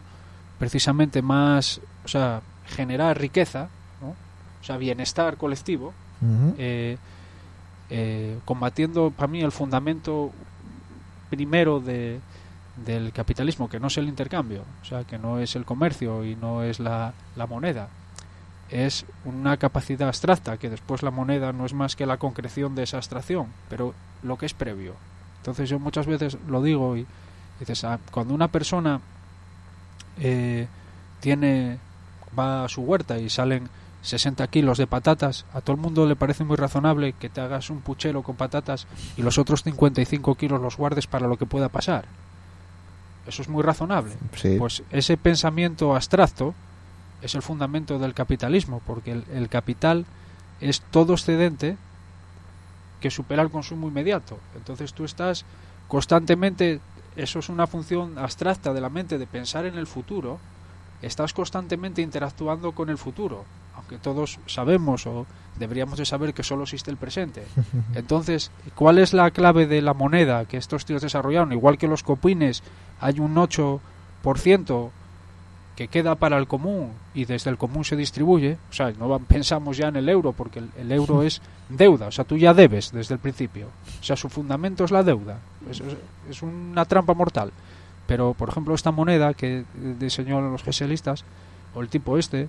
C: precisamente más, o sea, generar riqueza, ¿no? o sea, bienestar colectivo, eh, eh, combatiendo para mí el fundamento primero de, del capitalismo, que no es el intercambio, o sea, que no es el comercio y no es la, la moneda, es una capacidad abstracta, que después la moneda no es más que la concreción de esa abstracción, pero lo que es previo. Entonces yo muchas veces lo digo y dices, ah, cuando una persona eh, tiene va a su huerta y salen 60 kilos de patatas, a todo el mundo le parece muy razonable que te hagas un puchero con patatas y los otros 55 kilos los guardes para lo que pueda pasar. Eso es muy razonable.
B: Sí.
C: Pues ese pensamiento abstracto es el fundamento del capitalismo, porque el, el capital es todo excedente que supera el consumo inmediato. Entonces tú estás constantemente, eso es una función abstracta de la mente de pensar en el futuro, estás constantemente interactuando con el futuro, aunque todos sabemos o deberíamos de saber que solo existe el presente. Entonces, ¿cuál es la clave de la moneda que estos tíos desarrollaron? Igual que los copines, hay un 8% que queda para el común y desde el común se distribuye, o sea, no pensamos ya en el euro porque el, el euro es deuda, o sea, tú ya debes desde el principio, o sea, su fundamento es la deuda, es, es- una trampa mortal. Pero, por ejemplo, esta moneda que eh, diseñaron los especialistas, o el tipo este,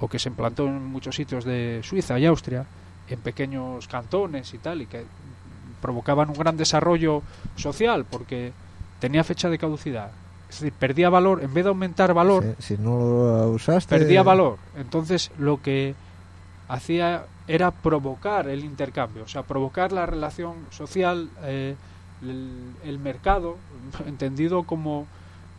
C: o que se implantó en muchos sitios de Suiza y Austria, en pequeños cantones y tal, y que provocaban un gran desarrollo social porque tenía fecha de caducidad. Es decir, perdía valor, en vez de aumentar valor,
B: Si, si no lo usaste...
C: perdía valor. Entonces lo que hacía era provocar el intercambio, o sea, provocar la relación social, eh, el, el mercado, entendido como,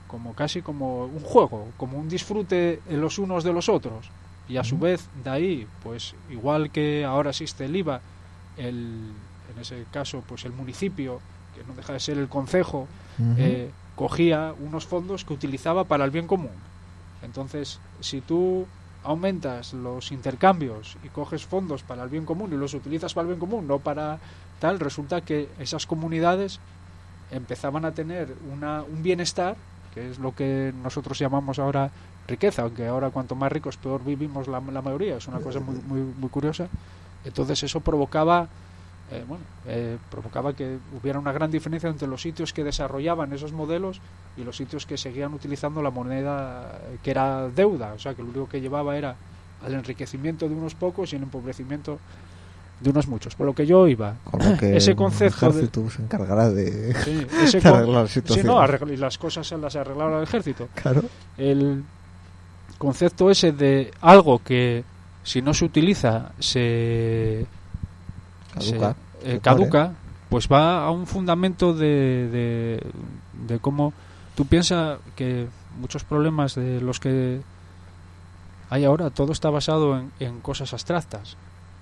C: como casi como un juego, como un disfrute los unos de los otros. Y a su vez, de ahí, pues igual que ahora existe el IVA, el, en ese caso, pues el municipio, que no deja de ser el concejo, eh, cogía unos fondos que utilizaba para el bien común. Entonces, si tú aumentas los intercambios y coges fondos para el bien común y los utilizas para el bien común, no para tal, resulta que esas comunidades empezaban a tener una, un bienestar, que es lo que nosotros llamamos ahora riqueza, aunque ahora cuanto más ricos peor vivimos la, la mayoría, es una cosa muy, muy, muy curiosa. Entonces eso provocaba eh, bueno, eh, provocaba que hubiera una gran diferencia entre los sitios que desarrollaban esos modelos y los sitios que seguían utilizando la moneda eh, que era deuda, o sea que lo único que llevaba era al enriquecimiento de unos pocos y el empobrecimiento de unos muchos. Por lo que yo iba,
B: Con lo que
C: ese
B: el
C: concepto de-
B: ejército se encargará de,
C: sí, ese
B: de
C: con-
B: arreglar la
C: sí,
B: situación.
C: no, arregl- y las cosas las arreglaba el ejército.
B: Claro.
C: el concepto ese de algo que si no se utiliza se
B: Caduca.
C: se, eh, caduca, pues va a un fundamento de, de, de cómo tú piensas que muchos problemas de los que hay ahora, todo está basado en, en cosas abstractas.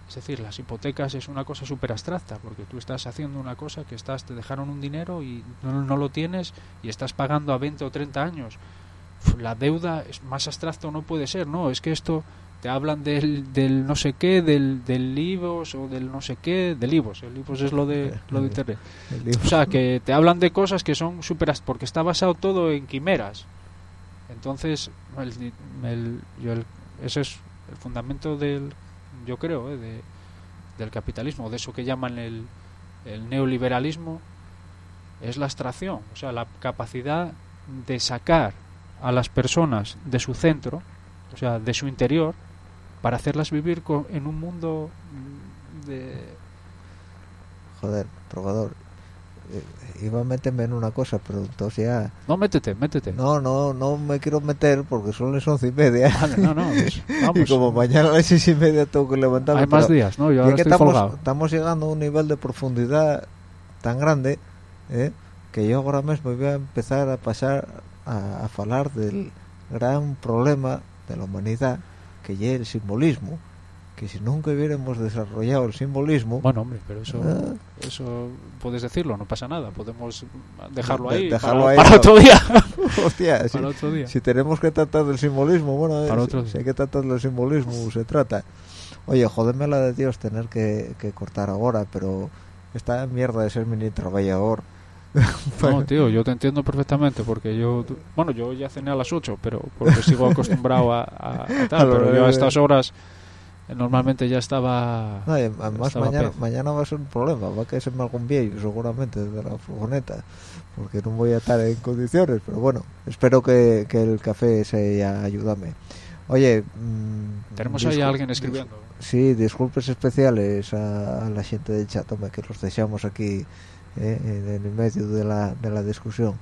C: Es decir, las hipotecas es una cosa súper abstracta, porque tú estás haciendo una cosa que estás, te dejaron un dinero y no, no lo tienes y estás pagando a 20 o 30 años. La deuda es más abstracto no puede ser, no, es que esto te hablan del, del no sé qué, del, del IVOS o del no sé qué, del IVOS, el IVOS es lo de, lo de internet. O sea, que te hablan de cosas que son súper... porque está basado todo en quimeras. Entonces, el, el- yo el- ese es el fundamento del, yo creo, eh, de, del capitalismo, de eso que llaman el, el neoliberalismo, es la abstracción, o sea, la capacidad de sacar a las personas de su centro, o sea, de su interior, para hacerlas vivir co- en un mundo mm, de...
B: Joder, trovador. Eh, iba a meterme en una cosa, pero entonces ya...
C: No, métete, métete.
B: No, no, no me quiero meter porque son las once y media.
C: Vale, no, no, pues,
B: y
C: vamos.
B: como mañana a las seis y media tengo que levantarme.
C: Hay más días, ¿no? Yo ahora
B: que
C: estoy
B: estamos,
C: folgado.
B: estamos llegando a un nivel de profundidad tan grande ¿eh? que yo ahora mismo voy a empezar a pasar a, a hablar del gran problema de la humanidad que es el simbolismo que si nunca hubiéramos desarrollado el simbolismo
C: Bueno, hombre, pero eso,
B: Ah.
C: eso puedes decirlo, no pasa nada. Podemos dejarlo
B: De-
C: ahí,
B: dejarlo
C: para,
B: ahí,
C: para otro día.
B: hostia, si,
C: para otro día.
B: si tenemos que tratar del simbolismo bueno
C: Para
B: eh,
C: otro
B: si,
C: día.
B: si hay que tratar del simbolismo se trata oye joderme la de Dios tener que, que cortar ahora pero esta mierda de ser mini trabajador
C: No, tío, yo te entiendo perfectamente porque yo, bueno, yo ya cené a las 8, pero porque sigo acostumbrado a, a- a tal,
B: A
C: pero yo a estas horas eh, normalmente ya estaba...
B: No, además
C: Estaba
B: mañana,
C: pez.
B: mañana va a ser un problema, va a caerse algún viejo seguramente de la furgoneta, porque no voy a estar en condiciones, pero bueno, espero que, que el café se ayúdame. Oye, mm,
C: Tenemos ahí a alguien escribiendo.
B: Sí, disculpas especiales a, a la gente del chat, hombre, que los dejamos aquí eh, en, en el medio de la, de la discusión.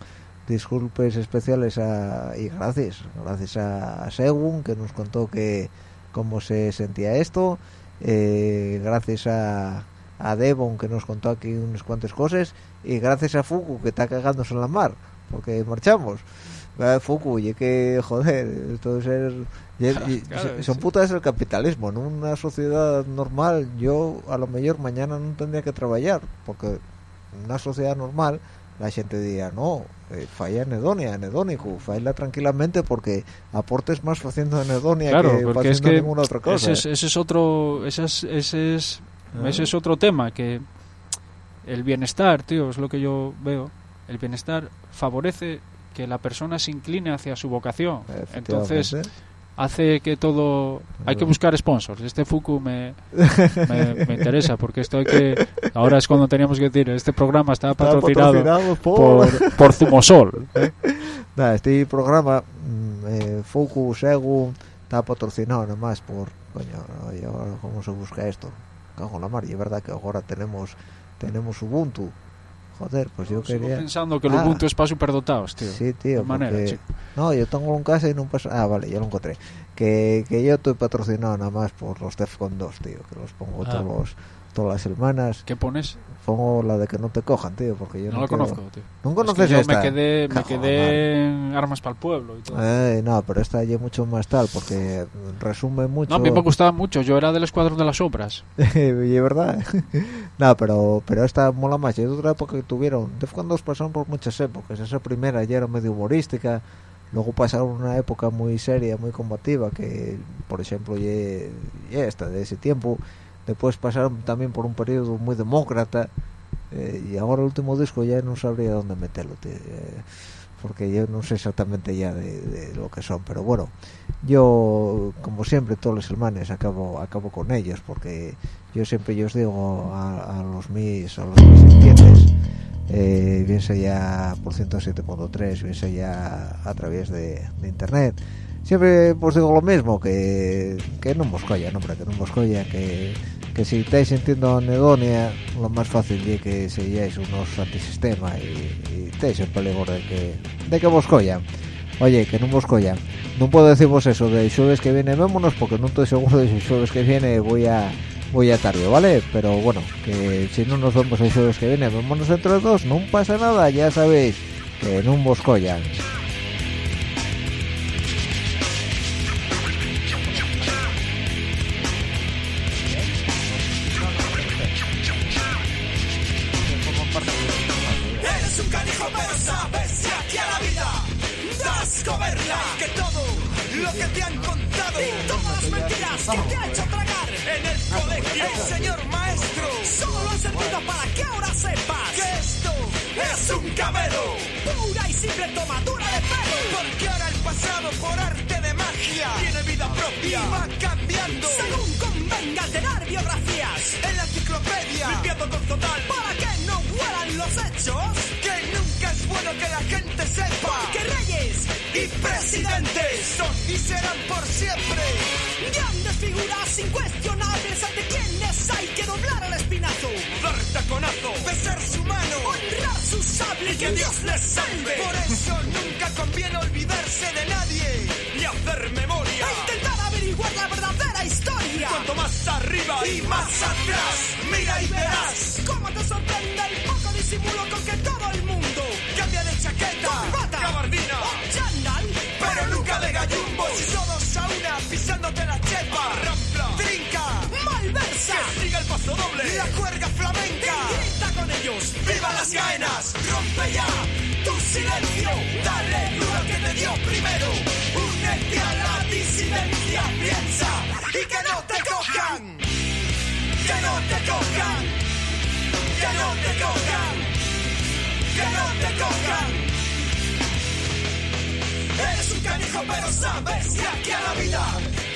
B: Disculpas especiales a, y gracias, gracias a, Segun que nos contó que cómo se sentía esto, eh, gracias a, a Devon que nos contó aquí unas cuantas cosas y gracias a Fuku que está cagándose en la mar porque marchamos. Va, Fuku, y que joder, esto es el- y- y-
C: Claro,
B: son
C: sí.
B: putas el capitalismo. En una sociedad normal, yo a lo mejor mañana no tendría que trabajar, porque en una sociedad normal la gente diría no eh, falla anedonia anedónico falla tranquilamente porque aportes más haciendo anedonia
C: Claro,
B: que
C: porque es
B: haciendo
C: que
B: ninguna otra cosa
C: ese es, ese es otro ese es, ese es,
B: Ah.
C: ese es otro tema que el bienestar, tío, es lo que yo veo. El bienestar favorece que la persona se incline hacia su vocación. Entonces. Hace que todo hay que buscar sponsors. Este Fuku me, me, me interesa porque esto hay que ahora es cuando teníamos que decir este programa está patrocinado
B: patrocinado por,
C: por por Zumosol. ¿eh?
B: Este programa mm, eh, Focus Egu está patrocinado nada más por coño cómo se busca esto cago en la mar y es verdad que ahora tenemos tenemos Ubuntu joder pues yo
C: Sigo
B: quería
C: pensando que el
B: Ah.
C: Ubuntu es para superdotados, tío.
B: sí tío
C: de manera,
B: porque-
C: chico.
B: no yo tengo en casa y no pasa ah vale ya lo encontré que, que yo estoy patrocinado nada más por los Defcon 2 tío que los pongo
C: Ah.
B: todos los- todas las semanas
C: ¿Qué pones?
B: Pongo la de que no te cojan tío porque yo
C: No
B: no,
C: lo
B: quiero-
C: conozco, tío.
B: no
C: Es
B: conoces
C: que yo
B: esta
C: me quedé, me quedé en Armas para el Pueblo y todo.
B: Eh, no, pero esta ya mucho más tal, porque resume mucho.
C: No, a mí me gustaba mucho. Yo era del Escuadrón de las Sombras.
B: y es verdad. no, pero pero esta mola más. Y es otra época que tuvieron. Defcon 2 pasaron por muchas épocas. Esa primera ya era medio humorística. Luego pasaron una época muy seria, muy combativa, que por ejemplo ya esta de ese tiempo. Después pasaron también por un periodo muy demócrata. eh, y ahora el último disco ya no sabría dónde meterlo. tío, eh, porque yo no sé exactamente ya de, lo que son. Pero bueno, yo como siempre todos los hermanos acabo acabo con ellos porque yo siempre yo os digo a, a los mis a los mis sintientes eh, bien sea por 107.3 bien sea a través de, de internet siempre os digo lo mismo que que no moscolla no hombre, que no moscolla que que si estáis sintiendo anedonia lo más fácil es que seáis unos antisistema y, y estáis en peligro de que de que moscollan Oye, que no vos colla. No puedo deciros eso de jueves que viene vémonos porque no estoy seguro de si el jueves que viene voy a voy a tarde, ¿vale? Pero bueno, que si no nos vemos el jueves que viene, vémonos entre los dos, no pasa nada, ya sabéis que no vos collan.
E: Para que ahora sepas que esto es un camelo. Pura y simple tomadura de pelo. Porque ahora el pasado por arte de magia tiene vida propia y va cambiando según convenga alterar biografías en la enciclopedia. Limpiando con total para que no vuelan los hechos. Que nunca es bueno que la gente sepa que reyes y presidentes son y serán por siempre. Grandes figuras incuestionables ante quienes hay que doblar el espinazo. Dar taconazo, besar su mano, honrar su sable y que Dios les salve. Por eso nunca conviene olvidarse de nadie ni hacer memoria. E intentar averiguar la verdadera historia. Cuanto más arriba y más atrás, mira y verás cómo te sorprende el poco disimulo con que todo que siga el paso doble, la cuerga flamenca, grita con ellos, viva las caenas, rompe ya tu silencio, dale duro que te dio primero, únete a la disidencia, piensa y que no te cojan, que no te cojan, que no te cojan, que no te cojan. Eres un canijo pero sabes que aquí a la vida